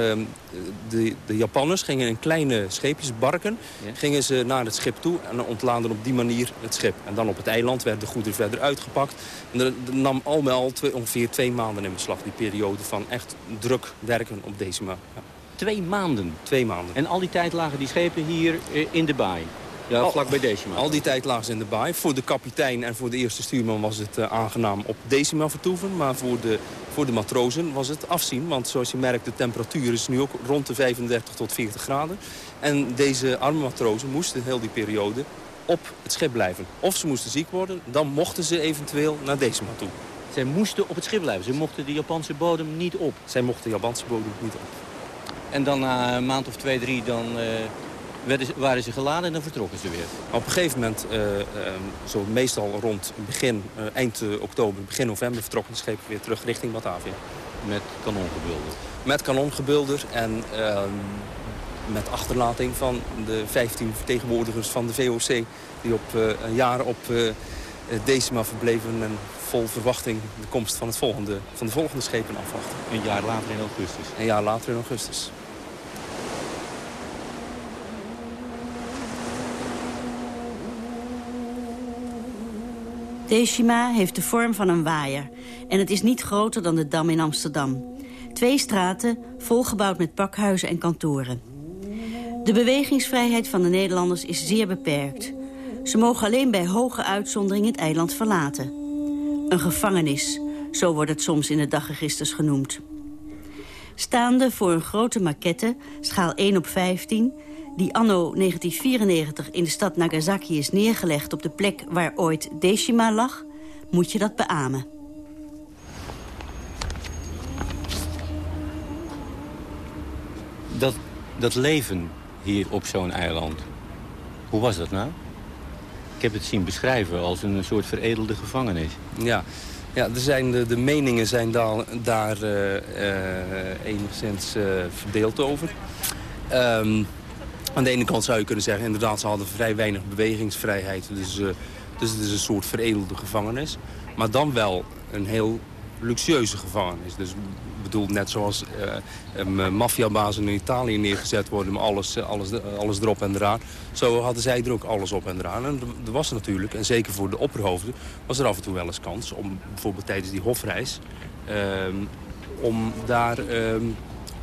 de, de Japanners gingen in kleine scheepjes, barken, ja. gingen ze naar het schip toe en ontladen op die manier het schip. En dan op het eiland werden de goederen verder uitgepakt. En dat nam al met al twee, ongeveer twee maanden in beslag, die periode van echt druk werken op deze Ja. Twee maanden? Twee maanden. En al die tijd lagen die schepen hier in de baai? Ja, vlak bij Decima. Al die tijd lagen ze in de baai. Voor de kapitein en voor de eerste stuurman was het uh, aangenaam op Decima vertoeven. Maar voor de, voor de matrozen was het afzien. Want zoals je merkt, de temperatuur is nu ook rond de 35 tot 40 graden. En deze arme matrozen moesten heel die periode op het schip blijven. Of ze moesten ziek worden, dan mochten ze eventueel naar Decima toe. Zij moesten op het schip blijven? Ze mochten de Japanse bodem niet op? Zij mochten de Japanse bodem niet op. En dan na een maand of twee, drie, dan... Uh werden waren ze geladen en dan vertrokken ze weer. Op een gegeven moment, uh, uh, zo meestal rond begin, uh, eind oktober, begin november... vertrokken de schepen weer terug richting Batavia. Met kanongebulder? Met kanongebulder en ehm, met achterlating van de 15 vertegenwoordigers van de VOC... die op een jaar op Decima verbleven en vol verwachting de komst van, het volgende, van de volgende schepen afwachten. Een jaar later in augustus? Een jaar later in augustus. Decima heeft de vorm van een waaier en het is niet groter dan de Dam in Amsterdam. Twee straten, volgebouwd met pakhuizen en kantoren. De bewegingsvrijheid van de Nederlanders is zeer beperkt. Ze mogen alleen bij hoge uitzondering het eiland verlaten. Een gevangenis, zo wordt het soms in de dagregisters genoemd. Staande voor een grote maquette, schaal 1 op 15 die anno 1994 in de stad Nagasaki is neergelegd... op de plek waar ooit Deshima lag, moet je dat beamen. Dat, dat leven hier op zo'n eiland, hoe was dat nou? Ik heb het zien beschrijven als een soort veredelde gevangenis. Ja, ja er zijn de, de meningen zijn daar, daar uh, uh, enigszins uh, verdeeld over. Um, aan de ene kant zou je kunnen zeggen, inderdaad, ze hadden vrij weinig bewegingsvrijheid. Dus, uh, dus het is een soort veredelde gevangenis. Maar dan wel een heel luxueuze gevangenis. Dus bedoel, net zoals uh, maffiabazen in Italië neergezet worden... met alles, alles, alles erop en eraan. Zo hadden zij er ook alles op en eraan. En er was natuurlijk, en zeker voor de opperhoofden... was er af en toe wel eens kans om bijvoorbeeld tijdens die hofreis... Uh, om daar... Ehm,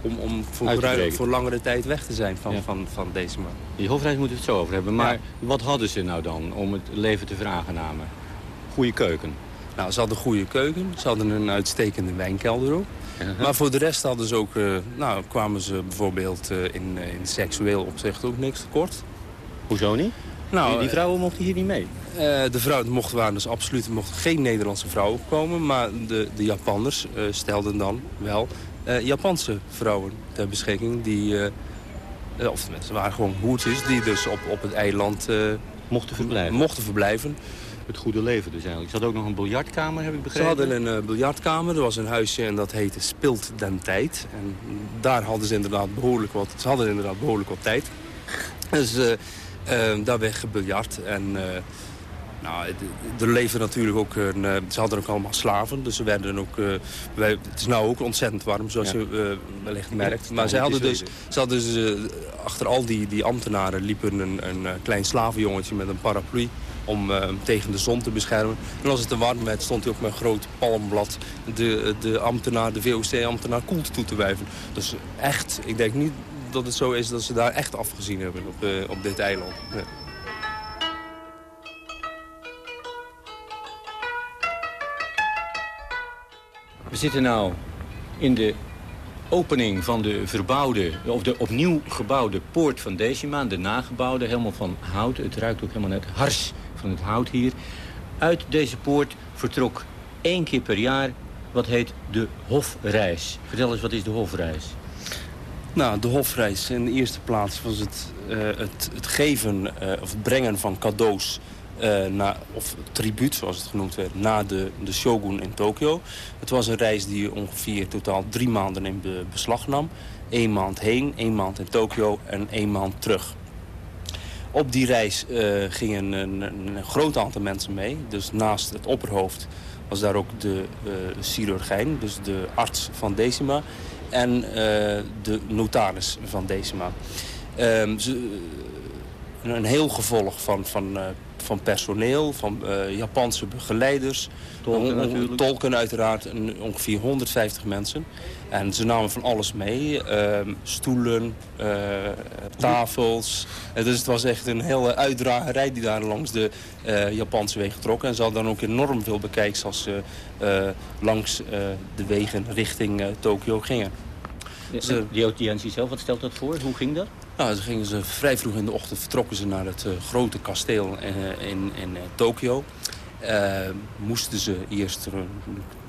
om, om voor, voor, langere tijd weg te zijn van, van, van deze man. Die hofreis moeten we het zo over hebben. Maar wat hadden ze nou dan om het leven te veraangenamen? Goede keuken? Nou, ze hadden een goede keuken. Ze hadden een uitstekende wijnkelder ook. Maar voor de rest hadden ze ook, uh, nou, kwamen ze bijvoorbeeld uh, in, in seksueel opzicht ook niks tekort. Hoezo niet? Nou, die, die vrouwen mochten hier niet mee? De vrouwen mochten waren dus absoluut mochten geen Nederlandse vrouwen komen. Maar de, de Japanners stelden dan wel Japanse vrouwen ter beschikking. Die, uh, of ze waren gewoon hoertjes die dus op, op het eiland mochten, verblijven. mochten verblijven. Het goede leven dus eigenlijk. Ze hadden ook nog een biljartkamer, heb ik begrepen? Ze hadden een biljartkamer. Er was een huisje en dat heette Spilt den Tijd. En daar hadden ze inderdaad behoorlijk wat, ze hadden inderdaad behoorlijk wat tijd. Dus daar werd gebiljart. En nou, er leefde natuurlijk ook, een, eh, ze hadden ook allemaal slaven, dus ze werden ook, uh, wij, het is nou ook ontzettend warm, zoals je uh, wellicht merkt. Maar hadden dus, ze hadden dus achter al die, die ambtenaren liepen een, een klein slavenjongetje met een paraplu om tegen de zon te beschermen. En als het te warm werd, stond hij ook met een groot palmblad de, de ambtenaar, de VOC-ambtenaar koelte toe te wijven. Dus echt, ik denk niet dat het zo is dat ze daar echt afgezien hebben op, op dit eiland. Ja. We zitten nu in de opening van de verbouwde, of de opnieuw gebouwde poort van Decima. De nagebouwde, helemaal van hout. Het ruikt ook helemaal net hars van het hout hier. Uit deze poort vertrok één keer per jaar wat heet de hofreis. Vertel eens, wat is de hofreis? Nou, de hofreis. In de eerste plaats was het, uh, het, het, geven uh, of het brengen van cadeaus na, of tribuut, zoals het genoemd werd, na de, de shogun in Tokio. Het was een reis die ongeveer totaal drie maanden in beslag nam. Eén maand heen, één maand in Tokio en één maand terug. Op die reis uh, gingen een, een, groot aantal mensen mee. Dus naast het opperhoofd was daar ook de uh, chirurgijn, dus de arts van Decima... en de notaris van Decima. Um, ze, een heel gevolg van, van, van personeel, van Japanse begeleiders... Tolken, tolken uiteraard, ongeveer 150 mensen. En ze namen van alles mee. Ehm, stoelen, uh, tafels. Dus het was echt een hele uitdragerij die daar langs de uh, Japanse wegen trok. En ze hadden dan ook enorm veel bekijks als ze langs de wegen richting Tokio gingen. De, audiëntie zelf, wat stelt dat voor? Hoe ging dat? Nou, ze gingen ze vrij vroeg in de ochtend vertrokken ze naar het grote kasteel in, in Tokio. moesten ze eerst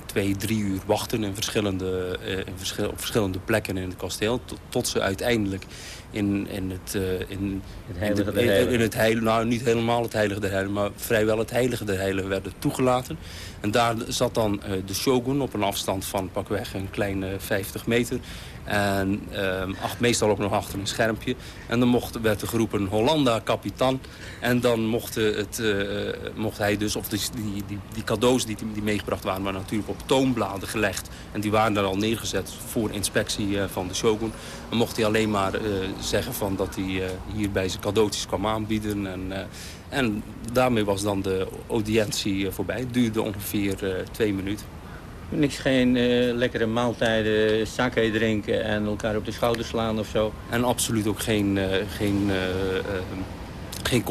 twee, drie uur wachten in verschillende, in verschil, op verschillende plekken in het kasteel. Tot, tot ze uiteindelijk in, in het, in, het heilige der. In het heilige, nou niet helemaal het heilige der heiligen, maar vrijwel het heilige der heiligen werden toegelaten. En daar zat dan de shogun op een afstand van pakweg een kleine 50 meter. En uh, meestal ook nog achter een schermpje. En dan mocht, werd er geroepen Hollanda kapitan. En dan mocht, het, uh, mocht hij dus, of die, die, die cadeaus die, die meegebracht waren... waren natuurlijk op toonbladen gelegd. En die waren daar al neergezet voor inspectie van de shogun. Dan mocht hij alleen maar zeggen van dat hij hier bij zijn cadeautjes kwam aanbieden. En, en daarmee was dan de audiëntie voorbij. Het duurde ongeveer twee minuten. Niks, geen uh, lekkere maaltijden, sake drinken en elkaar op de schouder slaan of zo? En absoluut ook geen, uh, geen, uh, geen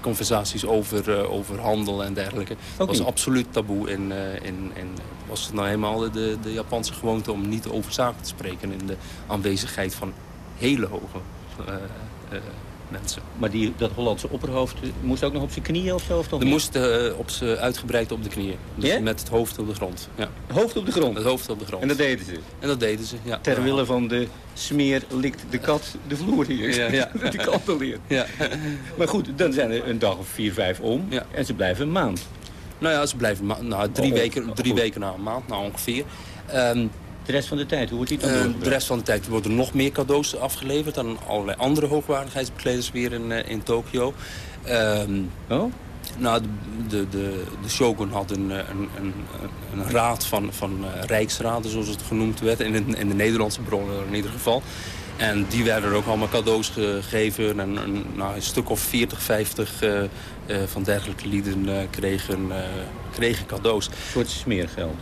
conversaties over, over handel en dergelijke. Dat was absoluut taboe. In, in, in, was het nou helemaal de, de Japanse gewoonte om niet over zaken te spreken... in de aanwezigheid van hele hoge mensen. Maar die, dat Hollandse opperhoofd moest ook nog op zijn knieën of zo? Of toch moest uh, op uitgebreid op de knieën. Dus met het hoofd op de grond. Ja. Hoofd op de grond? Het hoofd op de grond. En dat deden ze? En dat deden ze, ja. Ter wille van de smeer likt de kat de vloer hier. Ja, [laughs] ja. de kat leert. Ja. maar goed, dan zijn er een dag of vier, vijf om. Ja. En ze blijven een maand. Nou ja, ze blijven nou, drie, oh, weken, drie weken na een maand, nou ongeveer. Um, de rest van de tijd, hoe wordt die dan uh, De rest van de tijd worden nog meer cadeaus afgeleverd... aan allerlei andere hoogwaardigheidsbekleders weer in, uh, in Tokio. Um, oh? Nou, de, de, de, de shogun had een, een, een, een raad van, van uh, rijksraden, zoals het genoemd werd. In, in, in de Nederlandse bronnen in ieder geval. En die werden ook allemaal cadeaus gegeven. En een, nou, een stuk of 40, 50 uh, uh, van dergelijke lieden kregen, kregen cadeaus. Een soort smeergeld.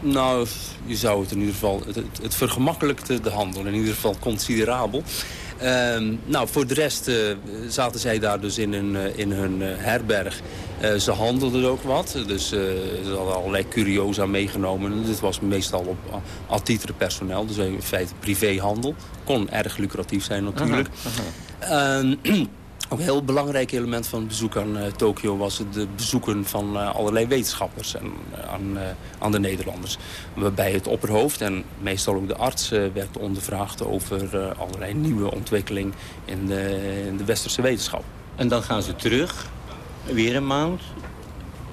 Nou, je zou het in ieder geval... Het, het vergemakkelijkte de handel, in ieder geval considerabel. Uh, nou, voor de rest uh, zaten zij daar dus in hun, uh, in hun uh, herberg. ze handelden ook wat, dus ze hadden allerlei curiosa meegenomen. Dit was meestal op altitere personeel, dus in feite privéhandel. Kon erg lucratief zijn natuurlijk. Aha, aha. Ook een heel belangrijk element van het bezoek aan uh, Tokio was het bezoeken van uh, allerlei wetenschappers en, aan, aan, de Nederlanders. Waarbij het opperhoofd en meestal ook de arts werd ondervraagd over allerlei nieuwe ontwikkeling in de, in de westerse wetenschap. En dan gaan ze terug, weer een maand,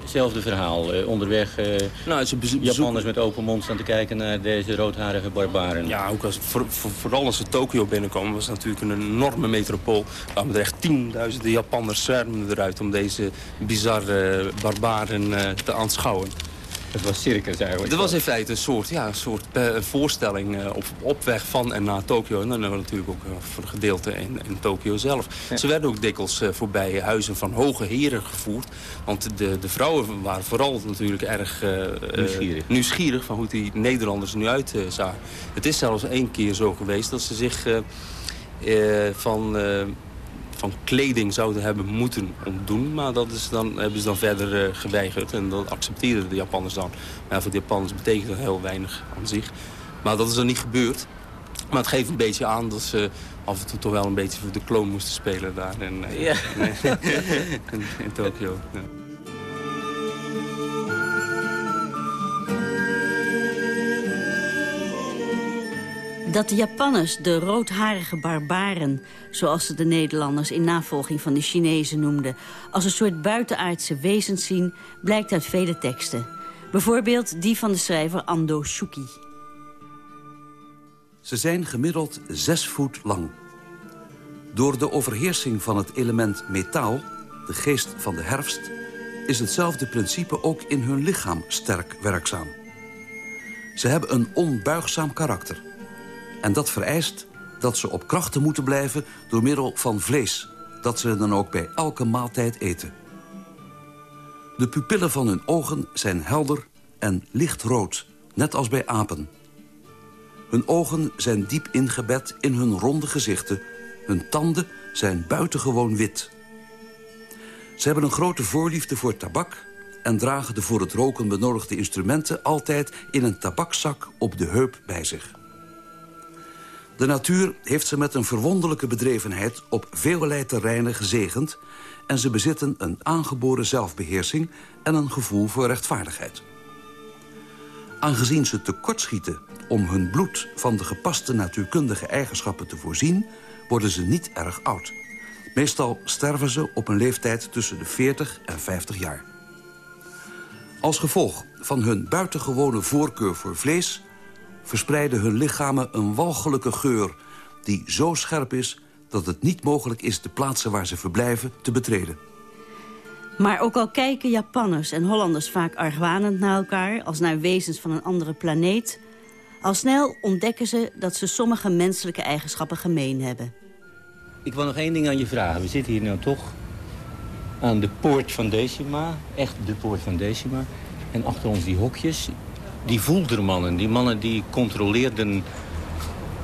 hetzelfde verhaal. Uh, onderweg uh, nou, Japanners met open mond staan te kijken naar deze roodharige barbaren. Ja, ook als, voor, voor, vooral als ze Tokio binnenkomen was het natuurlijk een enorme metropool. Waar er echt tienduizenden Japanners zwermen eruit om deze bizarre barbaren uh, te aanschouwen. Het was circus eigenlijk. Het was in feite een soort, ja, een soort uh, voorstelling uh, op, op weg van en naar Tokio. En dan hebben we natuurlijk ook uh, voor een gedeelte in, in Tokio zelf. Ja. Ze werden ook dikwijls voorbij huizen van hoge heren gevoerd. Want de, de vrouwen waren vooral natuurlijk erg nieuwsgierig. nieuwsgierig van hoe die Nederlanders er nu uitzagen. het is zelfs één keer zo geweest dat ze zich van van kleding zouden hebben moeten ontdoen. Maar dat is dan, hebben ze dan verder uh, geweigerd. En dat accepteerden de Japanners dan. Maar voor de Japanners betekent dat heel weinig aan zich. Maar dat is dan niet gebeurd. Maar het geeft een beetje aan dat ze af en toe toch wel een beetje voor de kloon moesten spelen daar in, uh, ja. [laughs] in, in Tokio. Ja. Dat de Japanners de roodharige barbaren, zoals ze de Nederlanders in navolging van de Chinezen noemden, als een soort buitenaardse wezens zien, blijkt uit vele teksten. Bijvoorbeeld die van de schrijver Ando Shuki. Ze zijn gemiddeld zes voet lang. Door de overheersing van het element metaal, de geest van de herfst... is hetzelfde principe ook in hun lichaam sterk werkzaam. Ze hebben een onbuigzaam karakter. En dat vereist dat ze op krachten moeten blijven door middel van vlees... dat ze dan ook bij elke maaltijd eten. De pupillen van hun ogen zijn helder en lichtrood, net als bij apen. Hun ogen zijn diep ingebed in hun ronde gezichten. Hun tanden zijn buitengewoon wit. Ze hebben een grote voorliefde voor tabak... en dragen de voor het roken benodigde instrumenten... altijd in een tabakzak op de heup bij zich. De natuur heeft ze met een verwonderlijke bedrevenheid... op velerlei terreinen gezegend... en ze bezitten een aangeboren zelfbeheersing... en een gevoel voor rechtvaardigheid. Aangezien ze tekortschieten om hun bloed van de gepaste natuurkundige eigenschappen te voorzien... worden ze niet erg oud. Meestal sterven ze op een leeftijd tussen de 40 en 50 jaar. Als gevolg van hun buitengewone voorkeur voor vlees... verspreiden hun lichamen een walgelijke geur... die zo scherp is dat het niet mogelijk is de plaatsen waar ze verblijven te betreden. Maar ook al kijken Japanners en Hollanders vaak argwanend naar elkaar... als naar wezens van een andere planeet... al snel ontdekken ze dat ze sommige menselijke eigenschappen gemeen hebben. Ik wil nog één ding aan je vragen. We zitten hier nou toch aan de poort van Decima. Echt de poort van Decima. En achter ons die hokjes. Die voeldermannen, die mannen die controleerden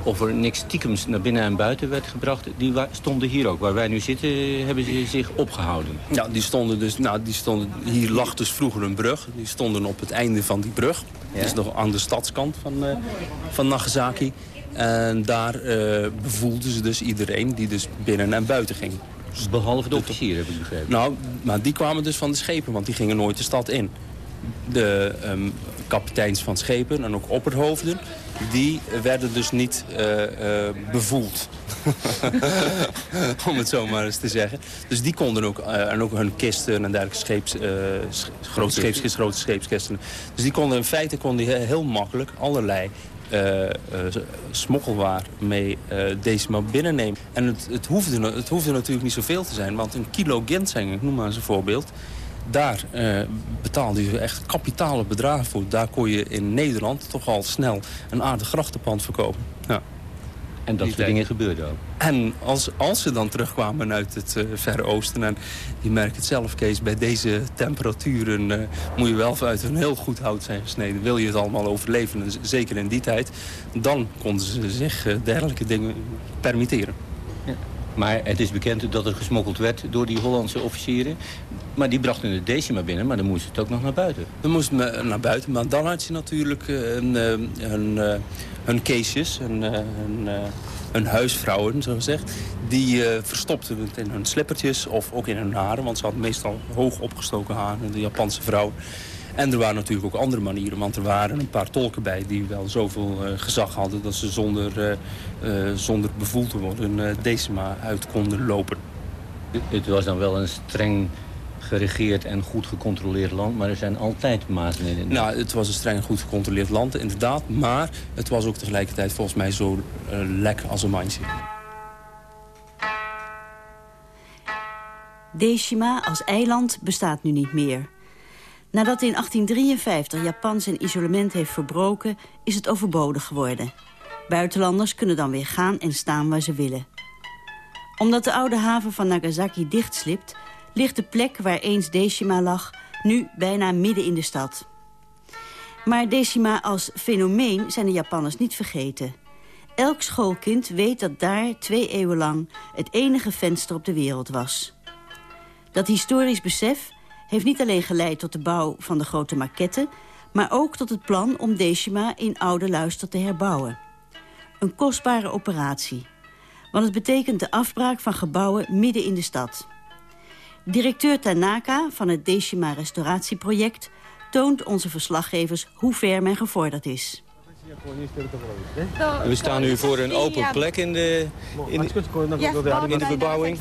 of er niks stiekems naar binnen en buiten werd gebracht... die stonden hier ook. Waar wij nu zitten, hebben ze zich opgehouden. Ja, die stonden dus... Nou, die stonden, hier lag dus vroeger een brug. Die stonden op het einde van die brug. Ja? Dus nog aan de stadskant van, uh, van Nagasaki. En daar uh, bevoelden ze dus iedereen die dus binnen en buiten ging. Dus Behalve de officieren, heb ik begrepen. Nou, maar die kwamen dus van de schepen, want die gingen nooit de stad in. De um, kapiteins van schepen en ook opperhoofden... die werden dus niet uh, uh, bevoeld. [laughs] Om het zo maar eens te zeggen. Dus die konden ook, uh, en ook hun kisten en dergelijke scheeps, grote scheepskisten, grote scheepskisten. Dus die konden in feite konden die heel makkelijk allerlei uh, uh, smokkelwaar mee uh, Decima binnennemen. En het, het, hoefde, het hoefde natuurlijk niet zoveel te zijn, want een kilo ginseng, ik noem maar eens een voorbeeld... daar betaalde je echt kapitale bedragen voor. Daar kon je in Nederland toch al snel een aardig grachtenpand verkopen. Ja. En dat soort dingen gebeurden ook. En als, als ze dan terugkwamen uit het uh, Verre Oosten... en je merkt het zelf, Kees, bij deze temperaturen... Uh, moet je wel uit een heel goed hout zijn gesneden. Wil je het allemaal overleven, zeker in die tijd... dan konden ze zich uh, dergelijke dingen permitteren. Maar het is bekend dat er gesmokkeld werd door die Hollandse officieren. Maar die brachten de decima binnen, maar dan moest het ook nog naar buiten. Dan moest het naar buiten, maar dan had je natuurlijk hun hun, hun huisvrouwen, zo gezegd. Die uh, verstopten het in hun slippertjes of ook in hun haren. Want ze hadden meestal hoog opgestoken haren, de Japanse vrouw. En er waren natuurlijk ook andere manieren. Want er waren een paar tolken bij die wel zoveel uh, gezag hadden... dat ze zonder, uh, zonder bevoeld te worden decima uit konden lopen. Het was dan wel een streng geregeerd en goed gecontroleerd land. Maar er zijn altijd mazen in. Nou, het was een streng goed gecontroleerd land, inderdaad. Maar het was ook tegelijkertijd volgens mij zo uh, lek als een mandje. Deshima als eiland bestaat nu niet meer. Nadat in 1853 Japan zijn isolement heeft verbroken... is het overbodig geworden. Buitenlanders kunnen dan weer gaan en staan waar ze willen. Omdat de oude haven van Nagasaki dichtslipt ligt de plek waar eens Decima lag nu bijna midden in de stad. Maar Decima als fenomeen zijn de Japanners niet vergeten. Elk schoolkind weet dat daar twee eeuwen lang het enige venster op de wereld was. Dat historisch besef heeft niet alleen geleid tot de bouw van de grote maquette... maar ook tot het plan om Decima in oude luister te herbouwen. Een kostbare operatie. Want het betekent de afbraak van gebouwen midden in de stad. Directeur Tanaka van het Decima restauratieproject toont onze verslaggevers hoe ver men gevorderd is. We staan nu voor een open plek in de, in de, in de bebouwing.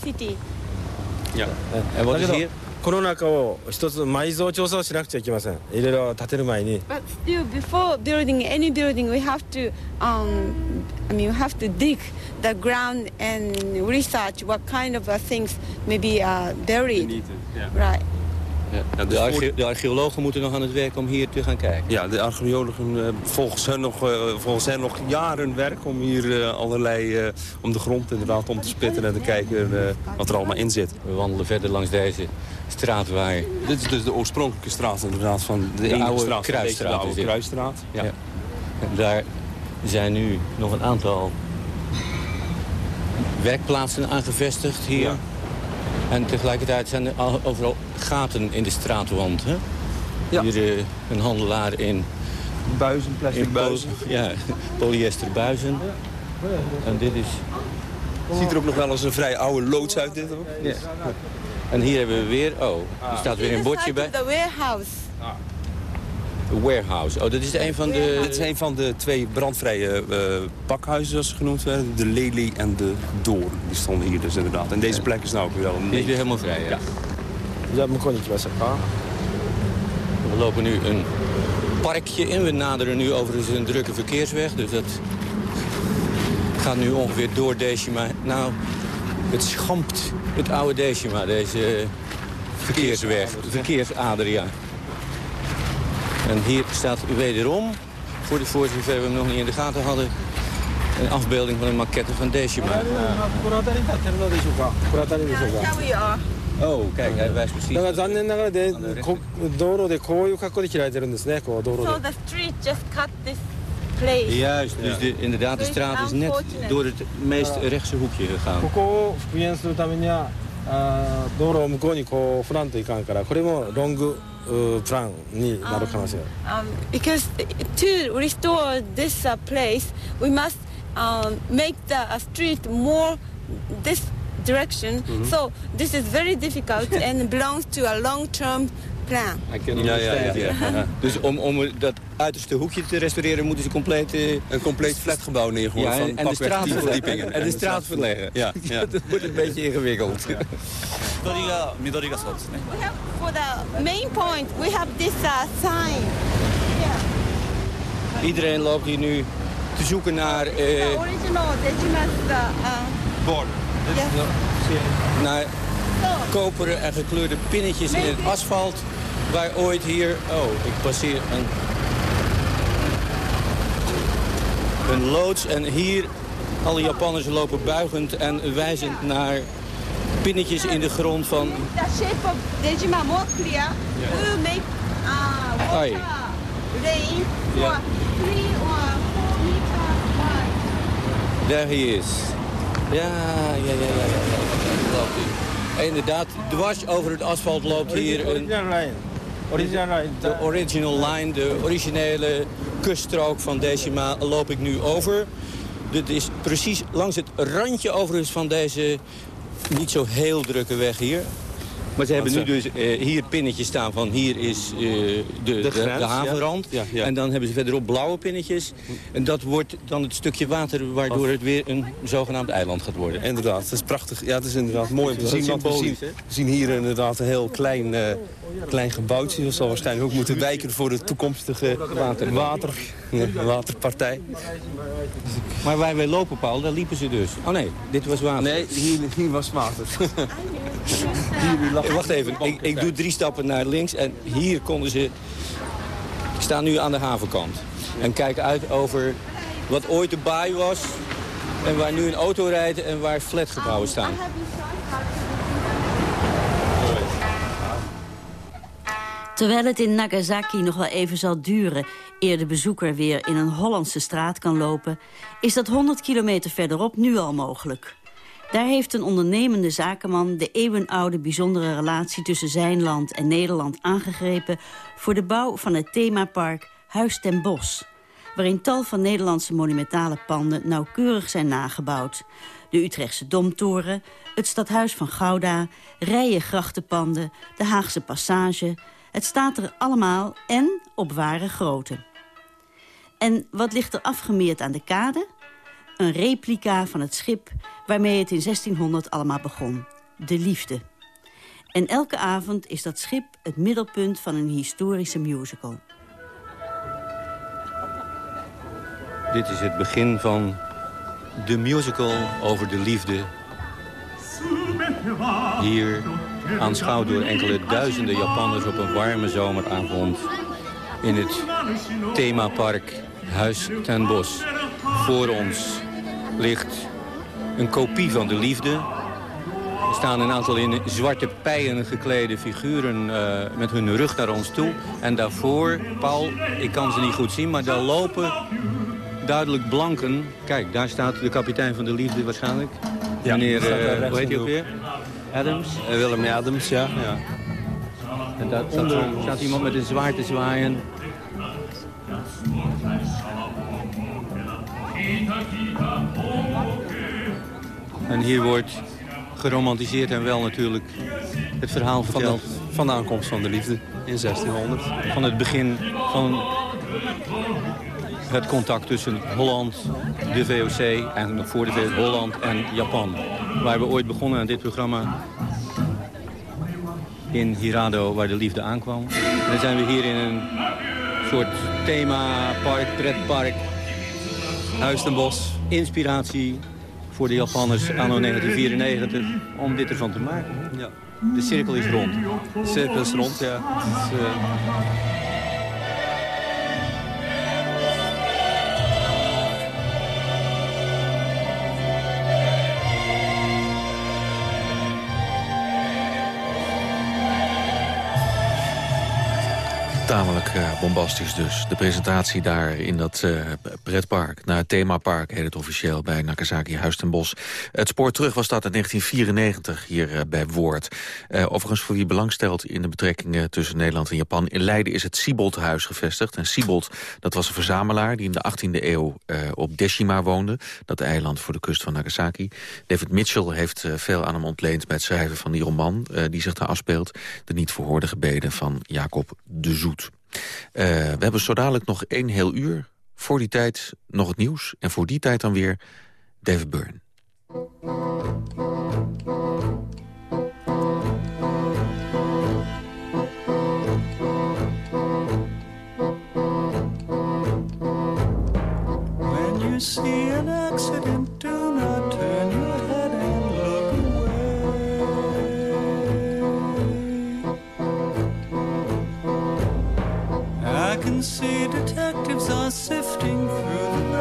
Ja. En wat is hier? コロナ禍を一つ埋蔵調査をしなくちゃいけません。いろいろ建てる前に。Ja, de, arche de, archeologen moeten nog aan het werk om hier te gaan kijken. Ja, de archeologen uh, volgens, hen nog, uh, volgens hen nog jaren werk om hier uh, allerlei, om de grond inderdaad om te spitten en te kijken wat er allemaal in zit. We wandelen verder langs deze straat waar... Dit is dus de oorspronkelijke straat inderdaad van de, de oude straat, kruisstraat. De oude kruisstraat. Ja. ja. En daar zijn nu nog een aantal werkplaatsen aangevestigd hier. Ja. En tegelijkertijd zijn er overal gaten in de straatwand. Hè? Ja. Hier uh, een handelaar in... Buizen, plastic in buizen. Ja, polyester buizen. En dit is... Ziet er ook nog wel eens een vrij oude loods uit dit ook. Ja. En hier hebben we weer... Oh, er staat weer een bordje bij. The warehouse. Warehouse. Oh, dat is een van de... Dit is een van de twee brandvrije uh, pakhuizen, zoals ze genoemd werden. De Lely en de Doorn. Die stonden hier dus inderdaad. En deze plek is nou ook wel... Een... Die is weer helemaal vrij, ja. ja. Ja, moet gewoon niet was We lopen nu een parkje in. We naderen nu overigens een drukke verkeersweg. Dus dat gaat nu ongeveer door Decima. Nou, het schampt het oude Decima, deze verkeersweg. Verkeersader, ja. En hier staat wederom, voor de voor zover we hem nog niet in de gaten hadden... een afbeelding van een maquette van Decima. Oh, kijk, hij wijst precies. だから残念ながらでこ道路でこういう格好で切られてるんですね、こう道路 So で。 the street just cut this place. Juist, dus de, inderdaad, de straat is net door het meest rechtse hoekje こ gegaan. こを復元するためにはあー道路を向こうにこう振らんといかんからこれもロング うープランになる可能性がある Um, because to restore this uh, place, we must um, make the uh, street more this direction. So this is very difficult and [laughs] belongs to a long-term plan. Ja, ja, ja, ja. Dus om, om dat uiterste hoekje te restaureren moeten ze compleet... eh, Een compleet flatgebouw neergooien ja, van en, en de straat 10 verleggen. verdiepingen. En de straat verleggen. Ja, [laughs] ja. dat wordt een beetje ingewikkeld. We have, for the main point, we have this uh, sign. Iedereen loopt hier nu te zoeken naar, eh, The original Dejima's uh, uh, yes. naar koperen en gekleurde pinnetjes in het asfalt. Waar ooit hier... Oh, ik passeer een... Een loods en hier alle Japanners lopen buigend en wijzend naar pinnetjes in de grond van... The shape of Dejima will make uh, water Ai. rain for three or four meters wide. Daar hij is. Ja, ja, ja, ja. ja, inderdaad, dwars over het asfalt loopt hier een... De original line, de originele kuststrook van Decima loop ik nu over. Dit is precies langs het randje overigens van deze niet zo heel drukke weg hier. Maar ze hebben nu dus eh, hier pinnetjes staan van hier is eh, de, de, de, grens, havenrand. ja. Ja, ja. En dan hebben ze verderop blauwe pinnetjes. En dat wordt dan het stukje water waardoor het weer een zogenaamd eiland gaat worden. Inderdaad, het is prachtig. Ja, het is inderdaad mooi om te Dat zien. Want we zien, we hier inderdaad een heel klein, eh, klein gebouwtje. Dat zal waarschijnlijk ook moeten wijken voor de toekomstige water, water, waterpartij. Maar waar wij lopen, Paul, daar liepen ze dus. Oh nee, dit was water. Nee, hier, hier was water. [laughs] Wacht even, ik, ik doe drie stappen naar links en hier konden ze... Ik sta nu aan de havenkant en kijk uit over wat ooit de baai was... en waar nu een auto rijdt en waar flatgebouwen staan. Terwijl het in Nagasaki nog wel even zal duren... eer de bezoeker weer in een Hollandse straat kan lopen... is dat 100 kilometer verderop nu al mogelijk. Daar heeft een ondernemende zakenman de eeuwenoude bijzondere relatie... tussen zijn land en Nederland aangegrepen... voor de bouw van het themapark Huis ten Bosch... waarin tal van Nederlandse monumentale panden nauwkeurig zijn nagebouwd. De Utrechtse Domtoren, het Stadhuis van Gouda... rijen grachtenpanden, de Haagse Passage... Het staat er allemaal en op ware grootte. En wat ligt er afgemeerd aan de kade? Een replica van het schip waarmee het in 1600 allemaal begon. De liefde. En elke avond is dat schip het middelpunt van een historische musical. Dit is het begin van de musical over de liefde. Hier aanschouwd door enkele duizenden Japanners op een warme zomeravond... in het themapark Huis ten Bos. Voor ons ligt een kopie van de liefde. Er staan een aantal in zwarte pijen geklede figuren uh, met hun rug naar ons toe. En daarvoor, Paul, ik kan ze niet goed zien, maar daar lopen duidelijk blanken. Kijk, daar staat de kapitein van de liefde waarschijnlijk. Ja, Meneer, uh, hoe heet hij ook weer? Adams? Uh, Willem Adams, ja. ja. En daaronder staat iemand met een zwaard te zwaaien. En hier wordt geromantiseerd en wel natuurlijk het verhaal verteld. Van de, van de aankomst van de liefde in 1600. Van het begin van het contact tussen Holland, de VOC en nog voor de VOC, Holland en Japan. Waar we ooit begonnen aan dit programma in Hirado, waar de liefde aankwam. En dan zijn we hier in een soort themapark, pretpark, Huis ten Bos. Inspiratie voor de Japanners anno 1994 om dit ervan te maken. Ja. De cirkel is rond. De cirkel is rond, ja. Dus, uh... Tamelijk uh, bombastisch dus. De presentatie daar in dat uh, pretpark. Naar het themapark heet het officieel bij Nagasaki Huis ten Bos. Het spoor terug was dat in 1994 hier uh, bij Woord. overigens voor wie belangstelt in de betrekkingen tussen Nederland en Japan. In Leiden is het Siebold-huis gevestigd. En Siebold, dat was een verzamelaar die in de 18e eeuw op Deshima woonde. Dat eiland voor de kust van Nagasaki. David Mitchell heeft veel aan hem ontleend met het schrijven van die roman. die zich daar afspeelt. De niet verhoorde gebeden van Jacob de Zoet. Uh, we hebben zo dadelijk nog één heel uur. Voor die tijd nog het nieuws. En voor die tijd dan weer David Byrne. When you see an accident, See, detectives are sifting through the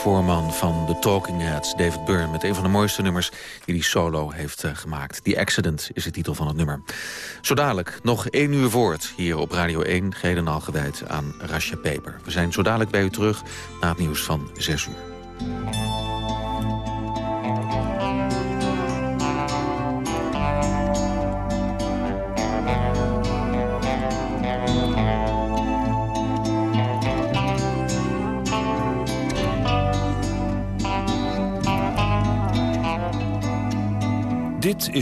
voorman van de Talking Heads, David Byrne... met een van de mooiste nummers die hij solo heeft uh, gemaakt. The Accident is de titel van het nummer. Zo dadelijk nog één uur voort hier op Radio 1... geheel al gewijd aan Rasha Peper. We zijn zo dadelijk bij u terug na het nieuws van 6 uur.